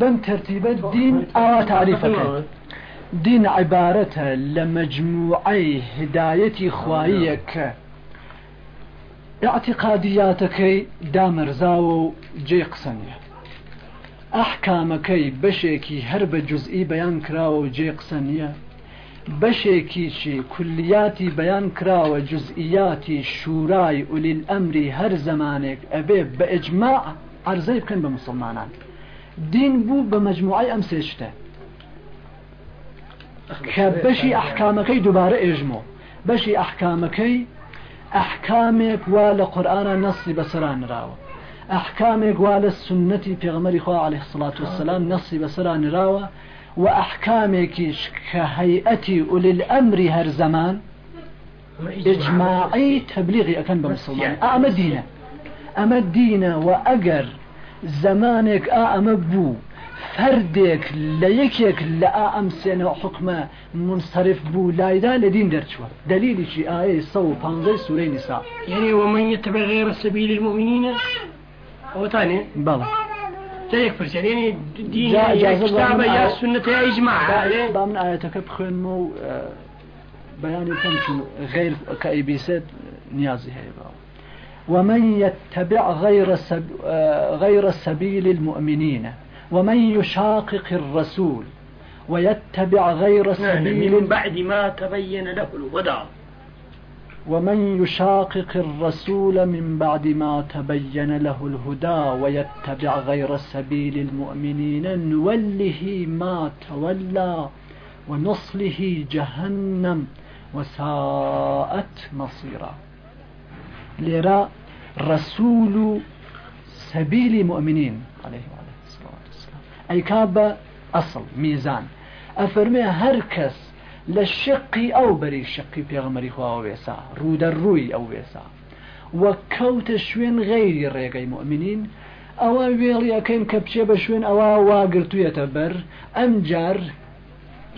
بم ترتيب الدين أو تعريفك. دين عبارة لمجموعي هداية خوايك اعتقادياتك دامرزاو جي قسنية أحكامك بشيكي هرب جزئي بيان كراو جي قسنية بەشێکیشی کولیاتی بەیان کراوە جزئیاتی شورای ولی ئەمری هەر زمانێک ئەبێ بە ئەجماع مسلمانان دین بوو بە مجموعی ئەم سێشتە. کە بەشی ئەحکامەکەی دووبارە ئێژمۆ. بەشی ئەحکامەکەی ئەحکامێک وا لە قورآانە نەسی بەسەران راوە ئەحکامێک وا لە سنەتی پێغمەری خوا عليه الصلاة والسلام نەسی بەسەران راوە وأحكامك كهيئة أولي الأمر هر زمان إجماعي تبليغي أكن بمسلمان أما دينة أما زمانك أما بو فردك ليكيك لا أمسين حكمة منصرف بو لايدا لدين درشوا دليل شيء آية صو بانزي سورة نساء. يعني ومن يتبع غير سبيل المؤمنين؟ أو ثاني بلى. تيك فرسان يعني دين يا كتابة يا سنة يا إجماع. ضمن آياتك بخوين مو بياني كم غير كأيبيسات نيازي هي ومن يتبع غير سب... غير سبيل المؤمنين ومن يشاقق الرسول ويتبع غير سبيل من بعد ما تبين له الهدى. ومن يشاقق الرسول من بعد ما تبين له الهدى ويتبع غير سبيل المؤمنين نوله ما تولى ونصله جهنم وساءت مصيرا. رسول سبيل مؤمنين عليه الصلاة والسلام. أي كاب أصل ميزان أفرمي هركس لە شقی ئەو بەری شقی پێغمەری خواوە وێسا ڕوودە ڕووی ئەو وێسا. وە کەوتە شوێن غەیری ڕێگەی مؤمنین ئەوە وێڵیەکەین کە بچێ بە شوێن ئەوە واگرتوویەتە بەر ئەم جار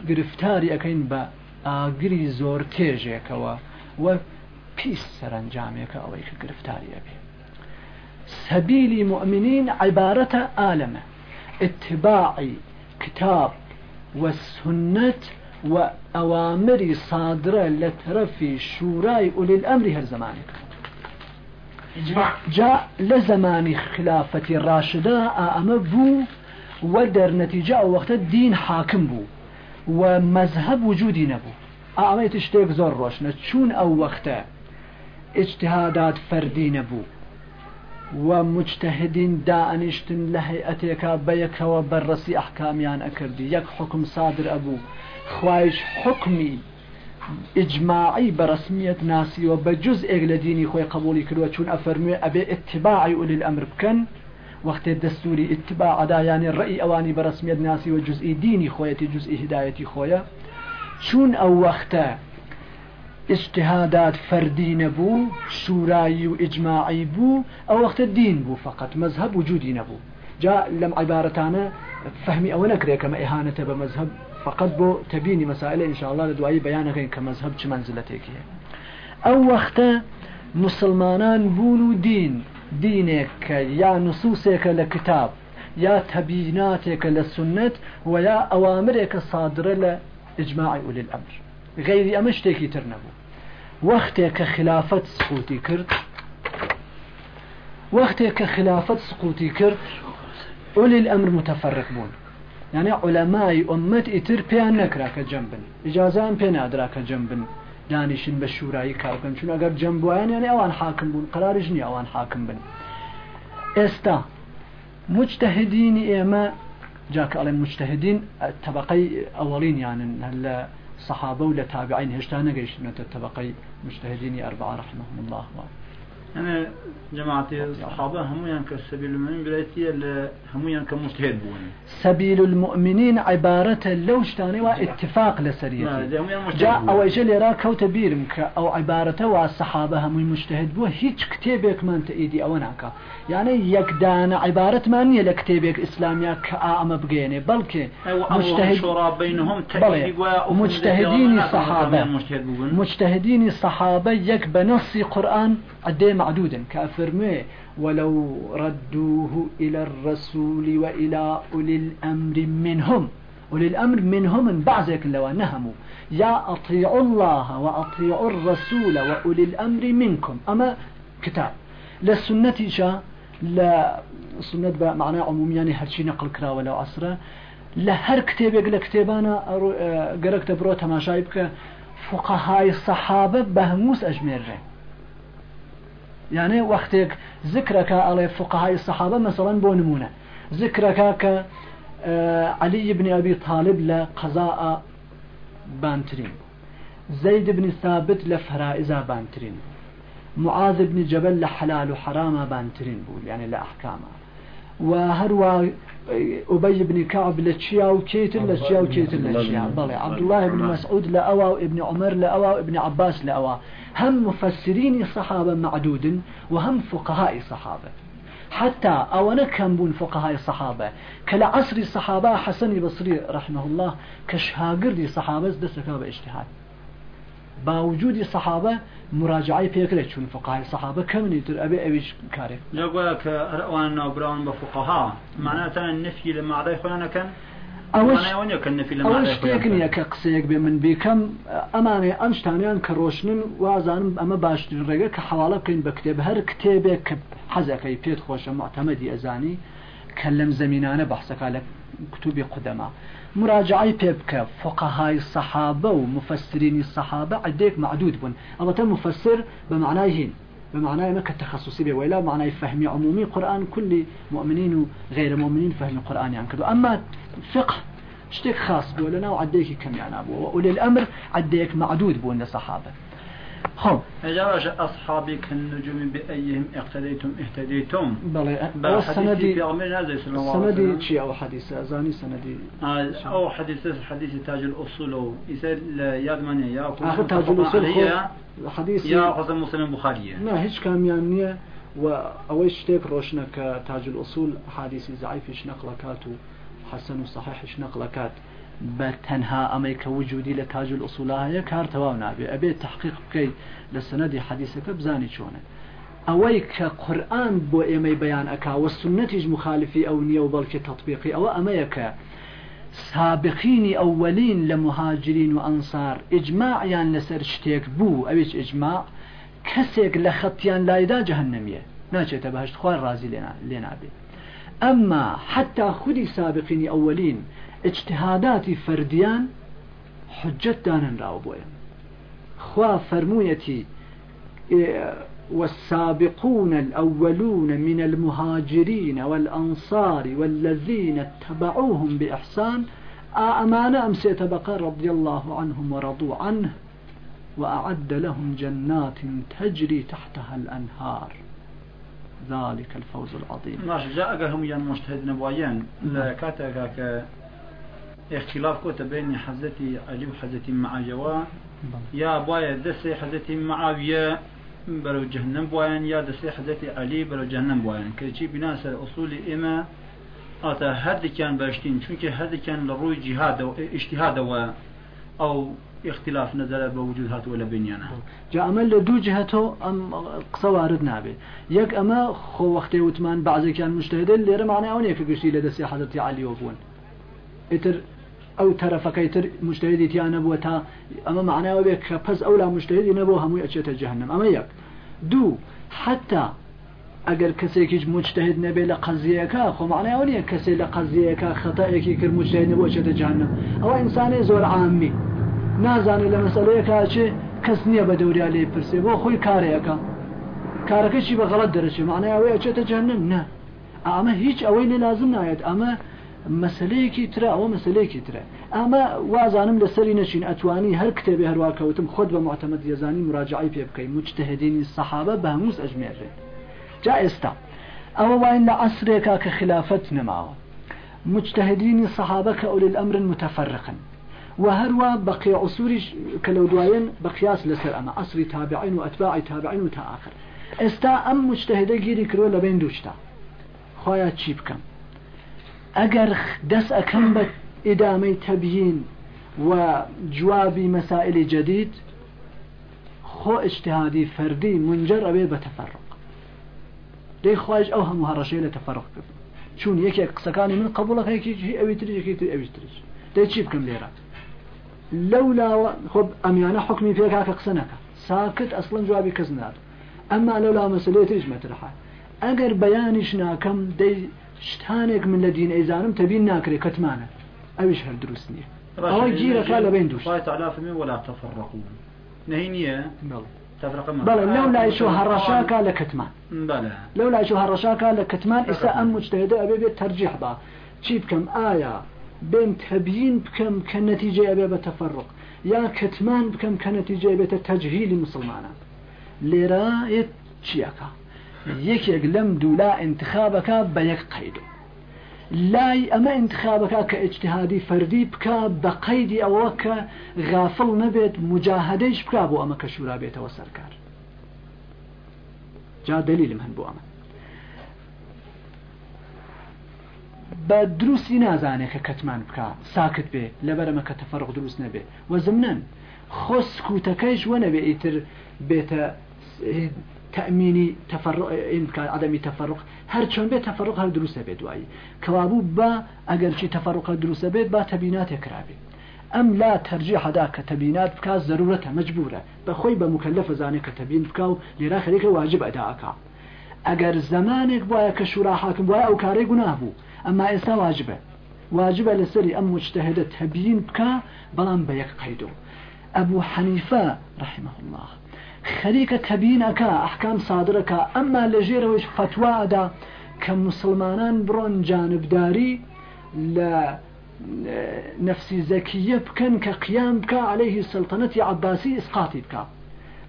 گرفتاری ئەەکەین بە ئاگری زۆر تێژێکەوە. وە پیس سەرنجامێکە ئەوەی کە گرفتاریە بێ. سبيل مؤمنين عبارة آلمة اتباع كتاب والسنة وأوامر صادرة لترفي شوراي أولي الأمر هر زمانك جاء لزمان خلافة الراشدة أما بو ودر نتيجة وقت الدين حاكم بو ومذهب وجودي نبو أما تشتيك زور روشنا تشون أو ئجتهادات فەردی نەبوو. و مجتهدین دائنیشتن لە هەیئەتێکا بە یەکەوە بەررەسی ئەحکامیان ئەکردی. یەک حکم سادر ئەبوو. خوایش حکمی ئجماعی بەرەسمیت ناسیوە بە جز ئێک لە دینی خۆی قبولی کردوە چون ئەفەرموێ ئەبێ اتباعی ئولی ئەمر بکەن. وەختێ دەستوری اتباع ئەدایانی ڕێی ئەوانی بەرەسمیت ناسیوە جزئی دینی خۆیەتی جزئی هدایەتی خۆیە. چون ئەو وەختە اجتهادات فردي نبو شوراي وإجماعي بو أو وقت الدين بو فقط مذهب وجودي نبو جاء لم عبارتانا فهمي أو نكري كما إهانة بمذهب فقط بو تبيني مسائل إن شاء الله لدوائي بيانك كمذهب چه منزلتك أو وقت مسلمانان بونو دين دينك يا نصوصك لكتاب يا تبيناتك للسنة ويا أوامرك صادرة لإجماع أولي الأمر غير أمشتك ترنبو وقتك خلافة سقوطي كرت وقتك خلافة سقوطي كرت أولي الأمر متفرق بون. يعني علماء أمت إتر بيان نكراك جنبن. إجازان بيان أدراك جنبن. دانشن بشورای کار بکەن چون ئەگەر جەمبوویان یعنی ئەوان حاکم بوون قرارش نیە ئەوان حاکم بن. ئێستا مجتهدینی ئێمە جاکە ئەڵێ مجتهدین طبقەی ئەوەڵین یانن لە صحابە و لە تابعین هێشتا نەگەیشتنەتە طبقەی مجتهدینی ئەربعە رحمهم الله. وعلا أنا جماعة الصحابة هم كسبيل المؤمنين بريتي هم كمجتهد بون سبيل المؤمنين عبارة لو اشتاني واتفاق لسريتي. جاء أو إجل يرى كوت بيرم أو عبارة والصحابة هم مجتهد بو هيج كتابك من تأيدي أو ناكا. يعني يكدان عبارة مانية لكتابك إسلامية كأعمى بغيني بلكي مجتهد شورى بينهم مجتهدين الصحابة مجتهدين الصحابة يك بنص قرآن قديم معدودا كأفرمي ولو ردوه إلى الرسول وإلى أولي الأمر منهم. أولي الأمر منهم من بعضك لو نهموا. يا أطيعوا الله وأطيعوا الرسول وأولي الأمر منكم. أما كتاب. للسنة شا لا سنة معناه عموميا يعني هرشي نقل كرا ولا عصره لهر كتابك لكتابانا قرقت برو تماشاي بك فقهاء الصحابة بهموس أجمير يعني وقتك ذكرك على فقهاء الصحابة مثلا بونمونة ذكرك ك علي بن أبي طالب لقضاء بانترين زيد بن ثابت لفرائزة بانترين معاذ بن جبل لحلال وحرام بانترين بول يعني لأحكامه وهروا أبي بن كعب لتشيا وكيتر لتشيا وكيتر لتشيا بلى عبد الله بن مسعود لأوا وابن عمر لأوا وابن عباس لأوا هم مفسرين الصحابة معدود وهم فقهاء الصحابة حتى أولا كان بون فقهاء الصحابة كلا عصر الصحابة حسن بصري رحمه الله كشهاجر الصحابة دستك باجتهاد باوجود الصحابة مراجعة پێکرێت چون فقهای صحابة کەمنی تر ئەبێ ئەویش کارێک لەگوڵە کە ئەوان ناوبراون بە فقها معناتان نفی لە ماڕای خۆیانەکەن ئەوە شتێک نییە کە قسەیەک بێ من بیکەم. ئەمانێ ئەم شتانیان کە ڕۆشنن وازانم ئەمە باشترین ڕێگە کە حواڵە بکەین بە کتێب. هەر کتێبێک کە حەزەکەی پێت خۆشە معتەمەدی ئەزانی کە لەم زمینانە بەحسەکە لە کتوبی قدەما مراجعي بيبكى فقهاء الصحابة ومفسرين الصحابة عديك معدود بون الله مفسر بمعناهين بمعنى ما كتخصصي به ولا معنى فهمي عمومي قرآن كل مؤمنين وغير مؤمنين فهم القرآن يعني كده أما فقه شتك خاص بولنا وعديك كم يعني أبو وأولي الأمر عديك معدود بون الصحابة خب. اجاوش أصحابي كالنجوم بأيهم اقتديتم اهتديتم. بلى سندي سندي شي آو حديث ازاني سندي آو حديث حديث تاج الاصول أو يسال ياد ماني يا اخر تاج الاصول حديث يا قسم مسلم البخاري لا هيك كان يعني وأويش تيك روشنا كتاج الأصول حديث ضعيف نقلكات حسن وصحيح نقلكات بتنها أميك وجودي لتاج الأصول هي كار تواو أبي تحقيق بكي لسندي حديثك بزاني شونه. أويك قرآن بو إيمي بيان أكا والسنة مخالفي أو نيو بلك تطبيقي. أو أميك سابقين أولين لمهاجرين وأنصار. إجماع يعني لسر شتيك بو. أبيش إجماع. كسيك لخطيان لايدا جهنمية. ناچه تبهشت خوار رازي لنا, بي. أما حتى خدي سابقين أولين اجتهادات فرديان حجت دانن راو بويا. خوا فرمويتي والسابقون الأولون من المهاجرين والأنصار والذين اتبعوهم بإحسان أمان أم سيتبقى رضي الله عنهم ورضوا عنه وأعد لهم جنات تجري تحتها الأنهار. ذلك الفوز العظيم. ماشي جاء هم ين مجتهد نبويان لا كاتك اختلاف كوتا بين حزتي علي وحزتي معاوية يا بايا دسي حزتي معاوية برو جهنم بوين يا دسي حزتي علي برو جهنم بوين كيشي بناس أصول إما أتا هذا كان باشتين چونك هذا كان لروي جهاد و اجتهاد و أو اختلاف نزل بوجود هات ولا بنيانا جاء أمل لدو جهته أم قصة وارد نابي يك أما خو وقتي وتمان بعض كان مجتهد اللي رمعنا أونيك قشتي لدسي حضرتي علي وبون اتر او طرفەکەی تر مشتهدی تیان نەبووە تا ئەمە معناوە بێت کە پەس ئەولا مشتهدی نەبوو هەمووی ئەچێتە جەهنم. ئەمە یەک. دوو حتا ئەگەر کەسێکیش مجتهد نەبێت لە قەزیەکە خۆ معناوە نییە کەسێک لە قەزیەکە خەتەیەکی کرد مجتهد نەبوو ئەچێتە جەهنم. ئەوە ئینسانی زۆر عامی. نازانێت لە مەسەلەیەکە چێ کەس نییە بە دەوریا لێ پرسێ بۆ خۆی کارەیەەکە کارەکەشی بە غەڵت دەرەچێت معناوەی ئەچێتە جەهنم؟ نە ئەمە هیچ ئەوەی لێ لازم نایێت ئەمە مەسلەیەکی ترە ئەوە مەسلەیەکی ترە ئەمە وازانم لەسەری نەچین ئەتوانی هەر کتێبی هەرواکەوتم خۆت بە معتەمەد یێزانی مراجعی پێ بکەین مجتهدینی سەحابە بە هەمووس ئەژمێرێت جا ئێستا ئەوە واین لە عسرێکا کە خلافەت نەماوە مجتهدینی سەحابە کە ئەولی الأمر متفرقن. وهروا بقي عصور كلو دوين بقياس لسر أما. عصر تابعين وأتباع تابعين وتآخر استا أم مجتهده جيري كرو لبين دوشتا. خويا تشيب كم ئەگەر دەست ئەەکەم بە ئیدامەی تەبیین و جوابی مەسائلی جدید خۆ اجتهادی فەردی منجەر ئەوێ بە تەفەرق دەی خواج ئەو هەموو هەڕەشەی لە تەفەرق کرد چون یەکێک قسەکانی من قبولەکەیکی ئەوی تریەکەی ئەوی تریش دەی چی بکەم لێرە لەولاوە خۆ ئەمیانە حکمی پێکاکە قسە نەکە ساکت ئەسڵەن جوابی کەس نات ئەمما لەولا مەسلێ تریش مەترحە ئەگەر بەیانیش ناکەم دەی شتانێک من لە دین ئەیزانم تەبین ناکرێت کەتمانە. ئەویش هەر دروست نییە. ئەوە گیرەکە لە بین دووش تعالى فمن ولا تفرقوا نهينية بەڵێ لەو لایشو هەڕەشاکە لە کەتمان. بەڵێ لەو لایشو هەڕەشاکە لە کەتمان ئێستا ئەم مجتهدە ئەبێ بێت تەرجیح بە. چی بکەم؟ ئایا بين تبيين بكم كنتيجة أبي بتفرق يا كتمان بكم كنتيجة أبي تجهيل مسلمانا ليرا يتشيكا يكيك لم دولا انتخابك بيك قيدو لاي ئەمە انتخابەکە کە ئجتهادی فەردی بکە بە قەیدی ئەوە کە غافڵ نەبێت مجاهدەیش بکە بۆ ئەمە کە شورا بێتەوە سەرکار. جا دلیلم هەن بۆ ئەمە. بە دروستی نازانێت کە کەتمان بکە ساکت بێ لەبەرەمە کە تەفەرق دروست نەبێ. وەزمنن خۆ سکوتەکەیش وە نەبێ ئیتر بێتە تأميني تفرق إمكان عدم تفرق هر چون بيت تفرق هر دروس بيت دوائي كوابو با اگر شي تفرق دروس بيت با تبينات كرابي ام لا ترجيح ذاك تبينات بكا ضرورة مجبورة. بخوي بمكلف زانك تبين بكاو لرا خليك واجب اداءك اگر زمانك بوايا كشورا حاكم بوايا أو كاري قنابو اما اسا واجبه. واجبه لسري ام مجتهدة تبين بكا بلان بيك قيدو ابو حنيفة رحمه الله. خەریکە تەبینەکە ئەحکام سادرەکە. ئەمما لە ژێرەوەش فتوادا کە مسلمانان بڕۆن جانبداری لە نفسی زەکیە بکەن کە قیام بکە عليهەیهی سلتەنەتی عباسی ئسقاتی بکە.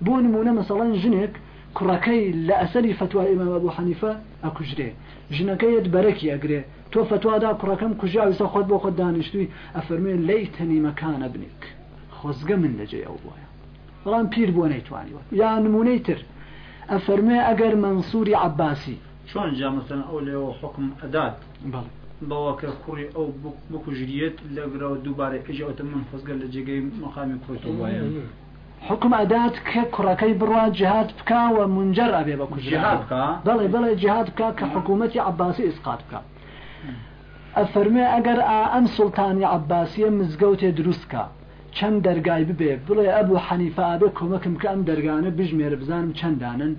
بۆ نمونە مەسەڵەن ژنێک کوڕەکەی لە ئەسەری فتوای ئمە بۆ حەنیفە ئەکوژرێ. ژنەکەیت بەرەکی ئەگرێ. تۆ فتوادا کوڕەکەم کوژاویسە خۆت بۆ خۆت دانیشتوی ئەفەرمێن لی تەنی مەکانە بنیک خۆزگە من لەجێ ئەو بواە بەڵام پیر بۆ نەیتوانیوە یا نمونەی تر ئەفەرمێ ئەگەر منسووری عباسی. چۆن جامەسەن ئەو لێەوە حکم ئەدات؟ بەوە کە کوڕی ئەو بکوژریت لەگرەوە دووبارە پێشەوەتە من خۆزگەر لە جێگەی مەقامی کۆتۆ وایە. حکم ئەدات کە کوڕەکەی بڕوا جهات بکوە منجەر ئەبێ بە کوژات بڵێ بڵێ جهات بکە کە حکوومەتی عباسی ئسقات بکە ئەفەرمێ ئەگەر ئەم سلتانی عباسیە مزگەوتێ دروستکە چەند دەرگای ببێ. بڵێ ئەبوو حەنیفابێ کۆمەکم کە ئەم دەرگانە بژمێرە بزانم چەندانن.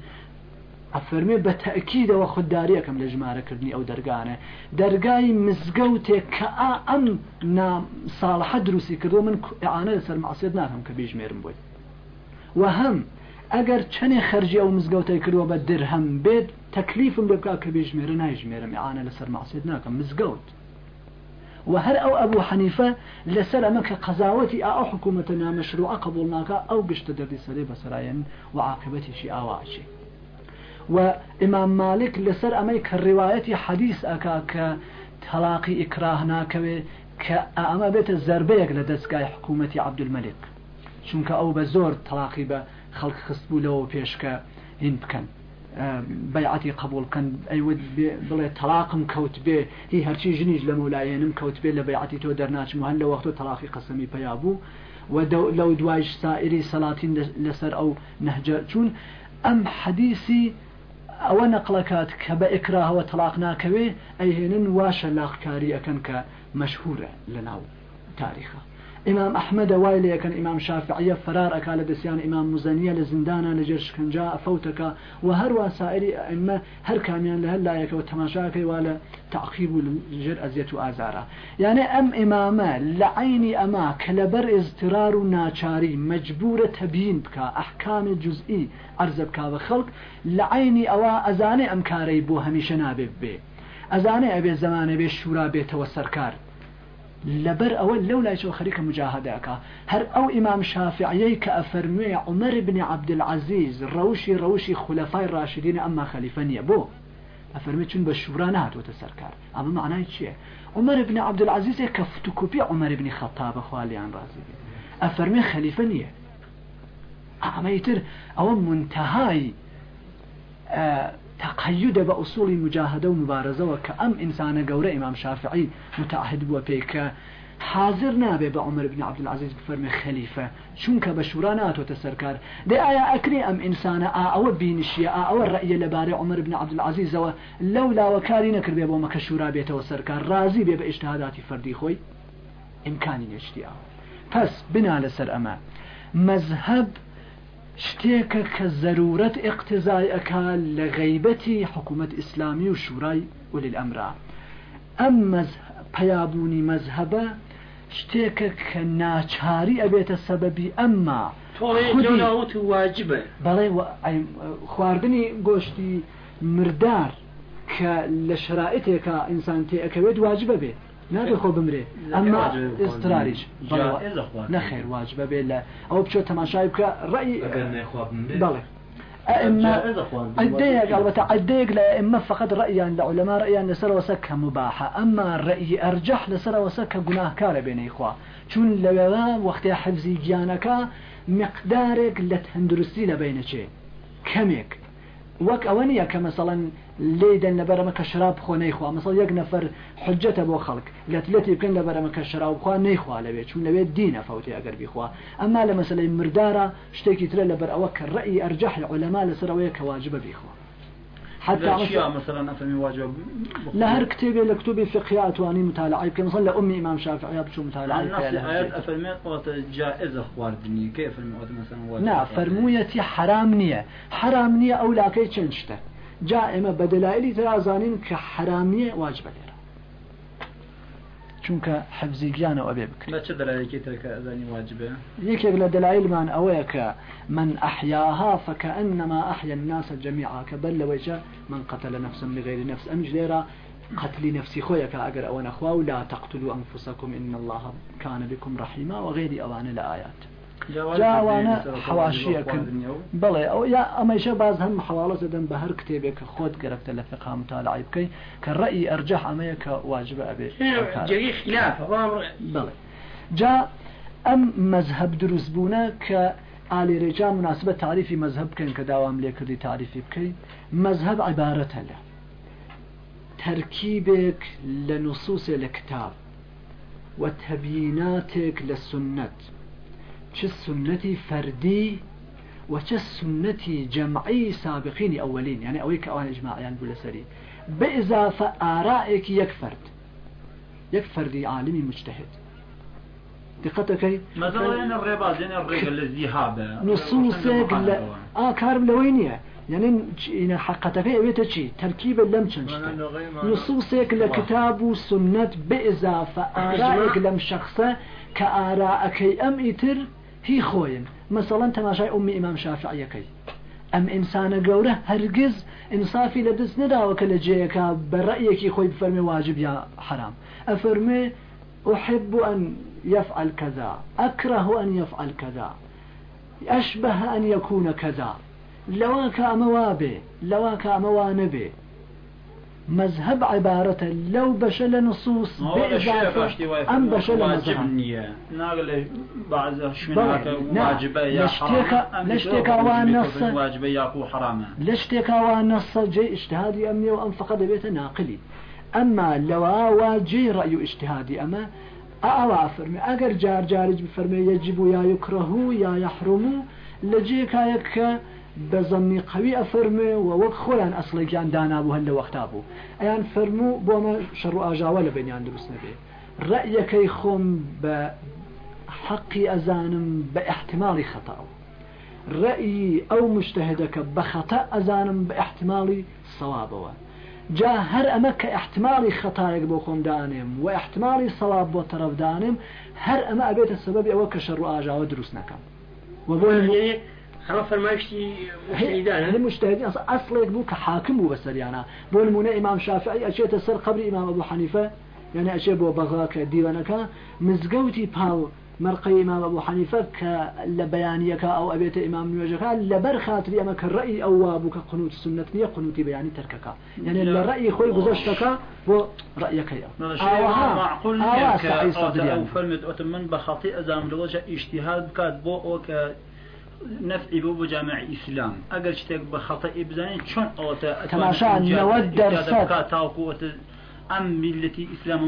ئەفەرمێ بە تەکیدەوە خودداریەکەم لە ژمارەکردنی ئەو دەرگانە. دەرگای مزگەوتێک کە ئەم ساڵحە دروستی کردو من ئاانە لەسەر ماسیێت ناکەم کە بژمێرم بووی و هەم ئەگەر چەنێ خەرجی ئەو مزگەوتەی کردووە بە درهەم بێت تەکلیفم بکە کە بێژمێرە نایژمێرم ئاانە لەسەر ماسیێت ناکەم. مزگەوت. وهر أو أبو حنيفة لسر أمك قزاوتي أو حكومتنا مشروع قبولناك أو قشت دردي سري بسرايا وعاقبتي شي أواعشي وإمام مالك لسر أميك الرواية حديث أكا كتلاقي إكراهنا كوي كأما بيت الزربيك لدسكاي حكومة عبد الملك چونکە ئەو بە زۆر تەلاقی بە خەڵک خستبوو لەوە پێشکە هین بکەن بەعەتی قبولکەن ئەیود بڵێ تەلاقم کەوت بێ هی هەرچی ژنیش لە مولایەنم کەوت بێ لە بەعەتی تۆ دەرناچم هەن لە وەختۆ تەلاقی قسەمی پیا بوو و لەو دوایش سائری سەلاتین لەسەر ئەو نەهجە چوون ئەم حەدیسی ئەوە نەقلەکات کە بە ئکراهەوە تەلاق ناکەوێ ئەیهێنن واشە لاقکاری ئەەکەن کە مەشهورە لە ناو تاریخە. ئمام ئەحمەدە وای لەکەن ئمام شافعە فرار ئەکا لە دەستیان ئمام مزەنیە لە زیندانە لە جێشکنجا ئەفەوتەکە و هەروە سائری ئەمە هەر کامیان لە هەر لایەکەەوە تەماشاکەی وا لە تعقیب و ژر ئەزیەت و ئازارە. یانە ئەم ئمامە لە عینی ئەما کە لەبەر ئێزترار و ناچاری مەجبورە تەبیین بکە ئەحکامی جزئی ئەرزە بکاوە خەڵک لە عینی ئەوە ئەزانێ ئەم کارەی بۆ هەمیشە نابێت بێ. ئەزانێ ئەبێ زمانە بێ شورا بێتەوە سەرکار. لبر أول لولا يشو خريك مجاهدك. هر أو إمام شافعي كأفرمي عمر بن عبد العزيز روشي روشي خلفاء الراشدين أما خليفانية بو أفرمي چون بشورانات وتسركار أما معناه چيه عمر بن عبد العزيز كفتكوبي عمر بن خطاب خوالي عن رازي. أفرمي خليفانية أما يتر أو منتهاي آه تقيد بأصول مجاهدة ومبارزة وكأم إنسان قورة إمام شافعي متعهد بوبيك حاضر نابێ بە عمر بن عبدالعزیز بفەرمێ خەلیفە چونکە بە شورا ناتۆتە سەرکار. دێ ئایا ئەکری ئەم ئینسانە ئا ئەوە بینشیە ئا ئەوە ڕەیە لەبارەی عمر بن عبدالعزیزەوە لەو لاوەکاری نەکردێ بۆ مەکە شورا بێتەوە سەرکار رازی بێ بە ئیشتهاداتی فەردی خۆی؟ ئیمکانی نێشتی ئەوە پس بنا لەسەر ئەمە. مەذهب شتێکە کە ضرورەت اقتزای ئەکا لە غەیبەتی حکوومەت ئیسلامی و شوورای ولی ئەمرا ئەم پەیابوونی مەذهبە شتێکە کە ناچاری ئەبێتە سەبەبی ئەمما واجبە. بەڵێ خواردنی گۆشتی مردار کە لە شرائتێکە ئینسان تێەکەوێت واجبە بێت. نابێ خۆ بمرێ. ئەمما ئێستراریش نەخێر واجبە بێت لە ئەو بچۆ تەماشای بکە ڕێی بەڵێ. عدەیەک البته عدەیەک لە ئێمە فقط ڕەیان لە علەما ڕەیان لەسەرەوەسە کە مباحە. ئەمما ڕەئی ئەرجەح لەسەرەوەسە کە گوناهکارە بێنەی خوا چون لەوێڵا وەختی حەفزی گیانەکە مقدارێک لە تەندروستی لە بینەچێ کەمێک؟ وەک ئەوە نیە کە مەسەڵەن لێدەن لە بەرەمە کە شراب خۆ نەیخوا. مەسەڵ یەک نەفەر حجەتە بۆ خەڵک. لەتلەتی بکەن لە بەرەمە کە شراب خوا نەیخوا لەوێ چون لەوێت دینە فوتی ئەگەر بیخوا. ئەما لە مەسلەی مردارە شتێکی ترە لەبەر ئەرجەح علەما لەسەرەوەی کە واجبە بیخوا. حتى مثلا أفهمي واجب لا هر كتاب لكتب فقه أتواني مطالعة يمكن مثلا لأمي إمام شافعي بشو مطالعة النص آيات أفهمي قوات جائزة خواردني. كيف مثلا واجب نا فرمويتي حرام نية. حرام نية أو لا كي تشنشته جا ئێمە بە دلایلی ترازانین کە حرامیە واجبە لێرە چونکە حەبزی گیانەوە بێ بکرێت. یەکێک لە دلایلمان ئەوەیە کە من أحياها فكأنما أحيا الناس جميعا كبل لوجه من قتل نفسا بغير نفس. أمج ليرة قتل نفسي خويك أجر أو نخوا لا تقتلوا أنفسكم إن الله كان بكم رحيما وغير أوان الآيات. جاوانە حواشیەکەن بڵێ ئەو یا ئەمەیشە باز هەم حواڵە دەدەن بە هەر کتێبێک کە خۆت گەرەکتە لە فقام تاالعی بکەی کە ڕئی ئەرجەح ئەمەیە کە واجبە ئەبێ. بڵێ. جا ئەم مەذهب دروست بوونە کە ئالێرێجا مناسبە تعریفی مەذهب بکەن کە داوام لێ کردی تعریفی بکەیت مەذهب عیبارەتە لە تەرکیبێک لە نووسێ لە کتاب وتەبییناتێک لە سنت. چه سنتي فردي وچه سنتي جمعي سابقين أولين يعني أويك أوان إجماعيان بولا سري بإضافة آرائك يكفرد يكفردي عالمي مجتهد. دقتك مثلا يعني الرباط يعني الرجل الذهاب نصوصك ل... آه كارب لوينية يعني إن حقتك أبيت شيء تركيب لم تنشت نصوصك لكتاب وسنة بإضافة آرائك لم شخصة كآراءك أم إتر هی خۆین مەسەڵەن تەماشای ئومی ئیمام شافعیەکەی. ئەم ئینسانە گەورە هەرگز ئینسافی لە دەست نەداوە کە لە جەیەکە بەڕەیەکی خۆی بفەرمێ واجب یا حرام. ئەفەرمێ أحب أن يفعل كذا. أكره أن يفعل كذا. أشبه أن يكون كذا. لواك أموابه لواك أموانبه مذهب عبارة لو بشل نصوص بإضافة أم بشل مذهب. ناقل بعض شمنات واجبة يا حرام؟ لشتك وان نص واجبة يا قو حرام لشتك وان نص جي اجتهادي أمني وأم فقد بيت ناقلي؟ أما لو واجي رأي اجتهادي أما أو فرمي أجر جار جارج بفرمي يجب يا يكره يا يحرم لجيك يك بەزەمی قوی ئەفەرمێ و وەک خۆیان ئەسڵێکیان دانابوو هەن لە وەختا بوو. ئەیان فەرموو بۆمە شەڕ و ئاژاوە لە بینیان دروست نەبێ. ڕەیەکەی خۆم بە حەقی ئەزانم بە احتمالی خەتاوە ڕەئی ئەو مشتهدەکە بە خەتە ئەزانم بە احتمالی سەوابەوە. جا هەر ئەمە کە احتمالی خەتایەک بۆ خۆم دانێم و احتمالی سەواب بۆ تەرەفدانم هەر ئەمە ئەبێتە سبب ئەوە کە شەڕ و ئاژاوە دروست نەکەم. و بۆ هەڵە فەرمایشتی مشتهدان. مشتهدين أصلا أصلك بو كحاكم بو بسريانا بو نمونة إمام شافعي أشيت سر قبر إمام أبو حنيفة يعني أشي بو بغاك ديوانك مزقوتي باو مرقي إمام أبو حنيفة لبيانيك أو أبيت إمام نواجك لبر خاطري أما كالرأي أو أبوك قنوت السنة نية قنوت بياني تركك يعني الرأي خوي قزشتك هو رأيك يا معقول أو فرمت أتمن بخطيئة زام لوجه اجتهاد كاد بو أو نفعی بۆ بۆ جامع ئیسلام ئەگەر شتێک بە خەتە ئیبزانین چۆن ئەوە تەماشا نەوە دەرسەد تاوکوتە ئەم میلەتی ئیسلام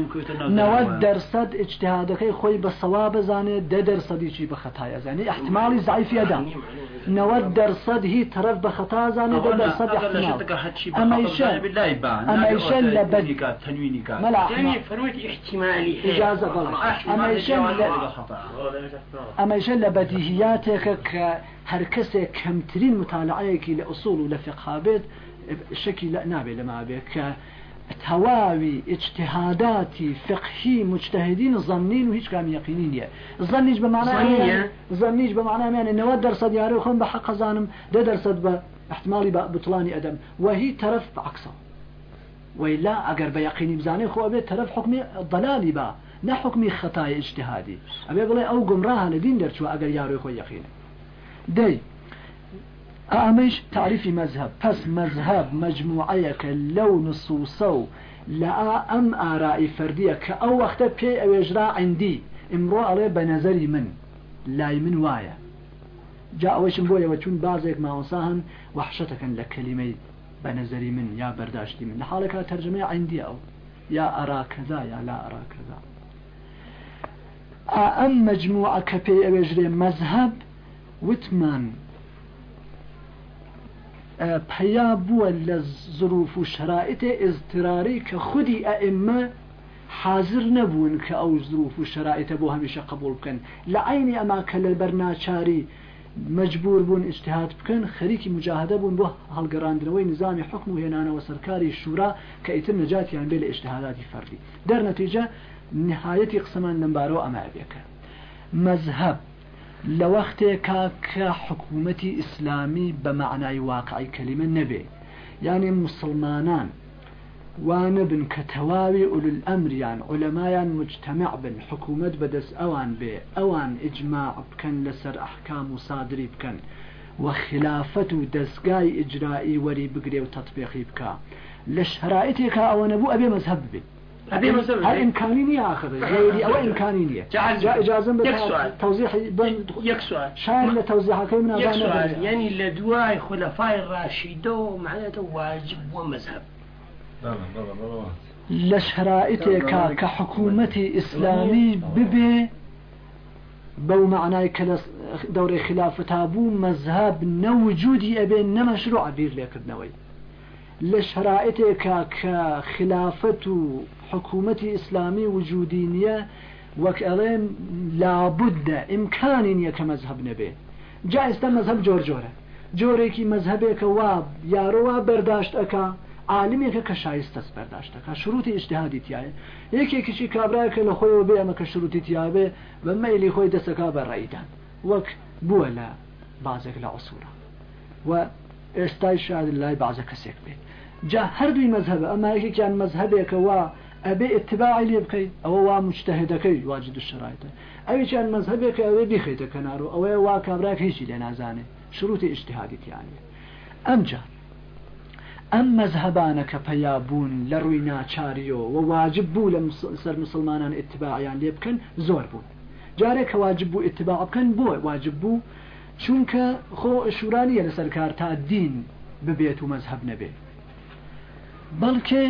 نەوە دەرسەد اجتهادەکەی خۆی بە سەوا بزانێت دە دەرسەدیی بە خەتایە زانانی احتمالی زعیفیەدا نەوە دەرسەد هی طرف بە خەتا زانێت دە دەرسەد ئەمەیشە لە ئەمەیشە لە بەدیهیاتێکە کە هەر کەسێک کەمترین مطالعەیەکی لە ئوسول و لە فقابێت شکی نابێ لەما بێت کە تەواوی اجتهاداتی فقهی مجتهدین ظنین و هیچ کام یقینی نییە. ظنیش بمعنى ظنیش بمعنى نەوە دەرسەد یارە خۆم بە زانم دە دەرسەد بە احتمالی بطلانی ئەدەم وهی طرف بعکسە وإلا أجر بيقيني بزاني خو أبي طرف حكمي ضلالي با نا حكمي خطايا اجتهادي أبي بلا أو قمراها لدين درتوا أجر يارو خو يقيني دي ئامەش تعریفی مەذهب. پس مەذهب مجموعەیەکە لەو نسووسە و لە ئەم ئارایی فەردیە کە ئەو وەختە پێ ئەوێژرا عندی. ئمڕۆ ئەڵێ بە نەزەری من. لای من وایە. جا ئەوەشم بۆیەوە چون بازێک ماوەسا هەن وحشەتەکەن لە کەلیمەی بە نەزەری من یا بەرداشتی من. لە حاڵێکە تەرجمەی عندی ئەو. یا ئەرا کەدا یا لا ئەرا کەدا ئەم مجموعە کە پێی ئەوێژرێ مەذهب وتمان پیا بووە لە ظروف و شرائط ئزتراری کە خودی ئەئمە حاضر نەبوون کە ئەو ظروف و شرائتە بۆ هەمیشە قبول بکەن. لە عینی ئەما کە لە بەرناچاری مجبور بوون اجتهاد بکەن خەریکی مجاهدە بوون بۆ هەڵگەڕاندنەوەی نظامی حکم و هێنانەوە سەرکاری شورا کە ئیتر نەجاتیان بێ لە اجتهاداتی فەردی دەرنەتیجە نهایەتی قسەمان لەمبارەوە ئەمە بێکە مەذهب لە وەختێکا کە حکوومەتی ئیسلامی بە معنای واقعی کەلیمە نەبێ. یعنی مسلمانان وانە بن کە تەواوی ئولل ئەمریان عولەمایان مجتمع بن حکوومەت بەدەست ئەوان بێ ئەوان ئجماع بکەن لەسەر ئەحکام و سادری بکەن و خلافەت و دەستگای ئجرایی وەری بگرێ و تەطبیقی بکە. لە شرائتێکا ئەوە نەبوو ئەبێ مەزهب بێت هل إمكاني نية آخر غيري أو إمكاني نية جاء إجازة توضيح يك سؤال. شاهد لتوضيح كيمنا يك سؤال. يعني لدواء خلفاء الراشدين معناته واجب ومذهب. لشرائطك كحكومة إسلامي ببي بو معناي كلا دور خلافة بو مذهب نوجودي أبين نمشروع بير لكردنوي لشرائطك كخلافة حکوومەتی ئیسلامی وجودی نییە وەک ئەڵێن لابد ئیمکانی نییە کە مەذهب نەبێ. جا ئێستا مەذهب جۆر جۆرە. جۆرێکی مەذهبێکە وا یاڕەوە بەرداشت ئەەکە عالمێکە کە شایستەس بەرداشتەکە. شروعی ئشتهادی تایە یەکێکیشی کابراکە لە خۆیەوە بێ ئەمە کە شروعی تیاابێ بە مەلی خۆی دەستەکە بە ڕێیدان وەک بووە لە بازێک لە ئەسوورە و ئێستای شاد لای بازە کەسێک بێت. جا هەردووی مەذهبە ئەمە یەکێکیان مەذهبێکە وا ئەبێ اتباعی لێ بکەیت ئەوە وا مجتهدەکەی واجد شرایتە ئەویان مەذهبێکە ئەوێ بیخیتە کەنار و ئەوەیە وا کابراک هیچی لێ نازانێ. شروعی ئیشتهادیتیانێ ئەمجا ئەم مەذهبانە کە پەیابوون لە ڕووی ناچاریەوە و واجب بوو لە سەر مسلمانان اتباعیان لێ بکەن زۆر بوون جارێک کە واجب بوو اتباع بکەن بووە واجب بوو چونکە خۆ شورانیە لەسەر کار تا دین ببێت و مەذهب نەبێت. بەڵکێ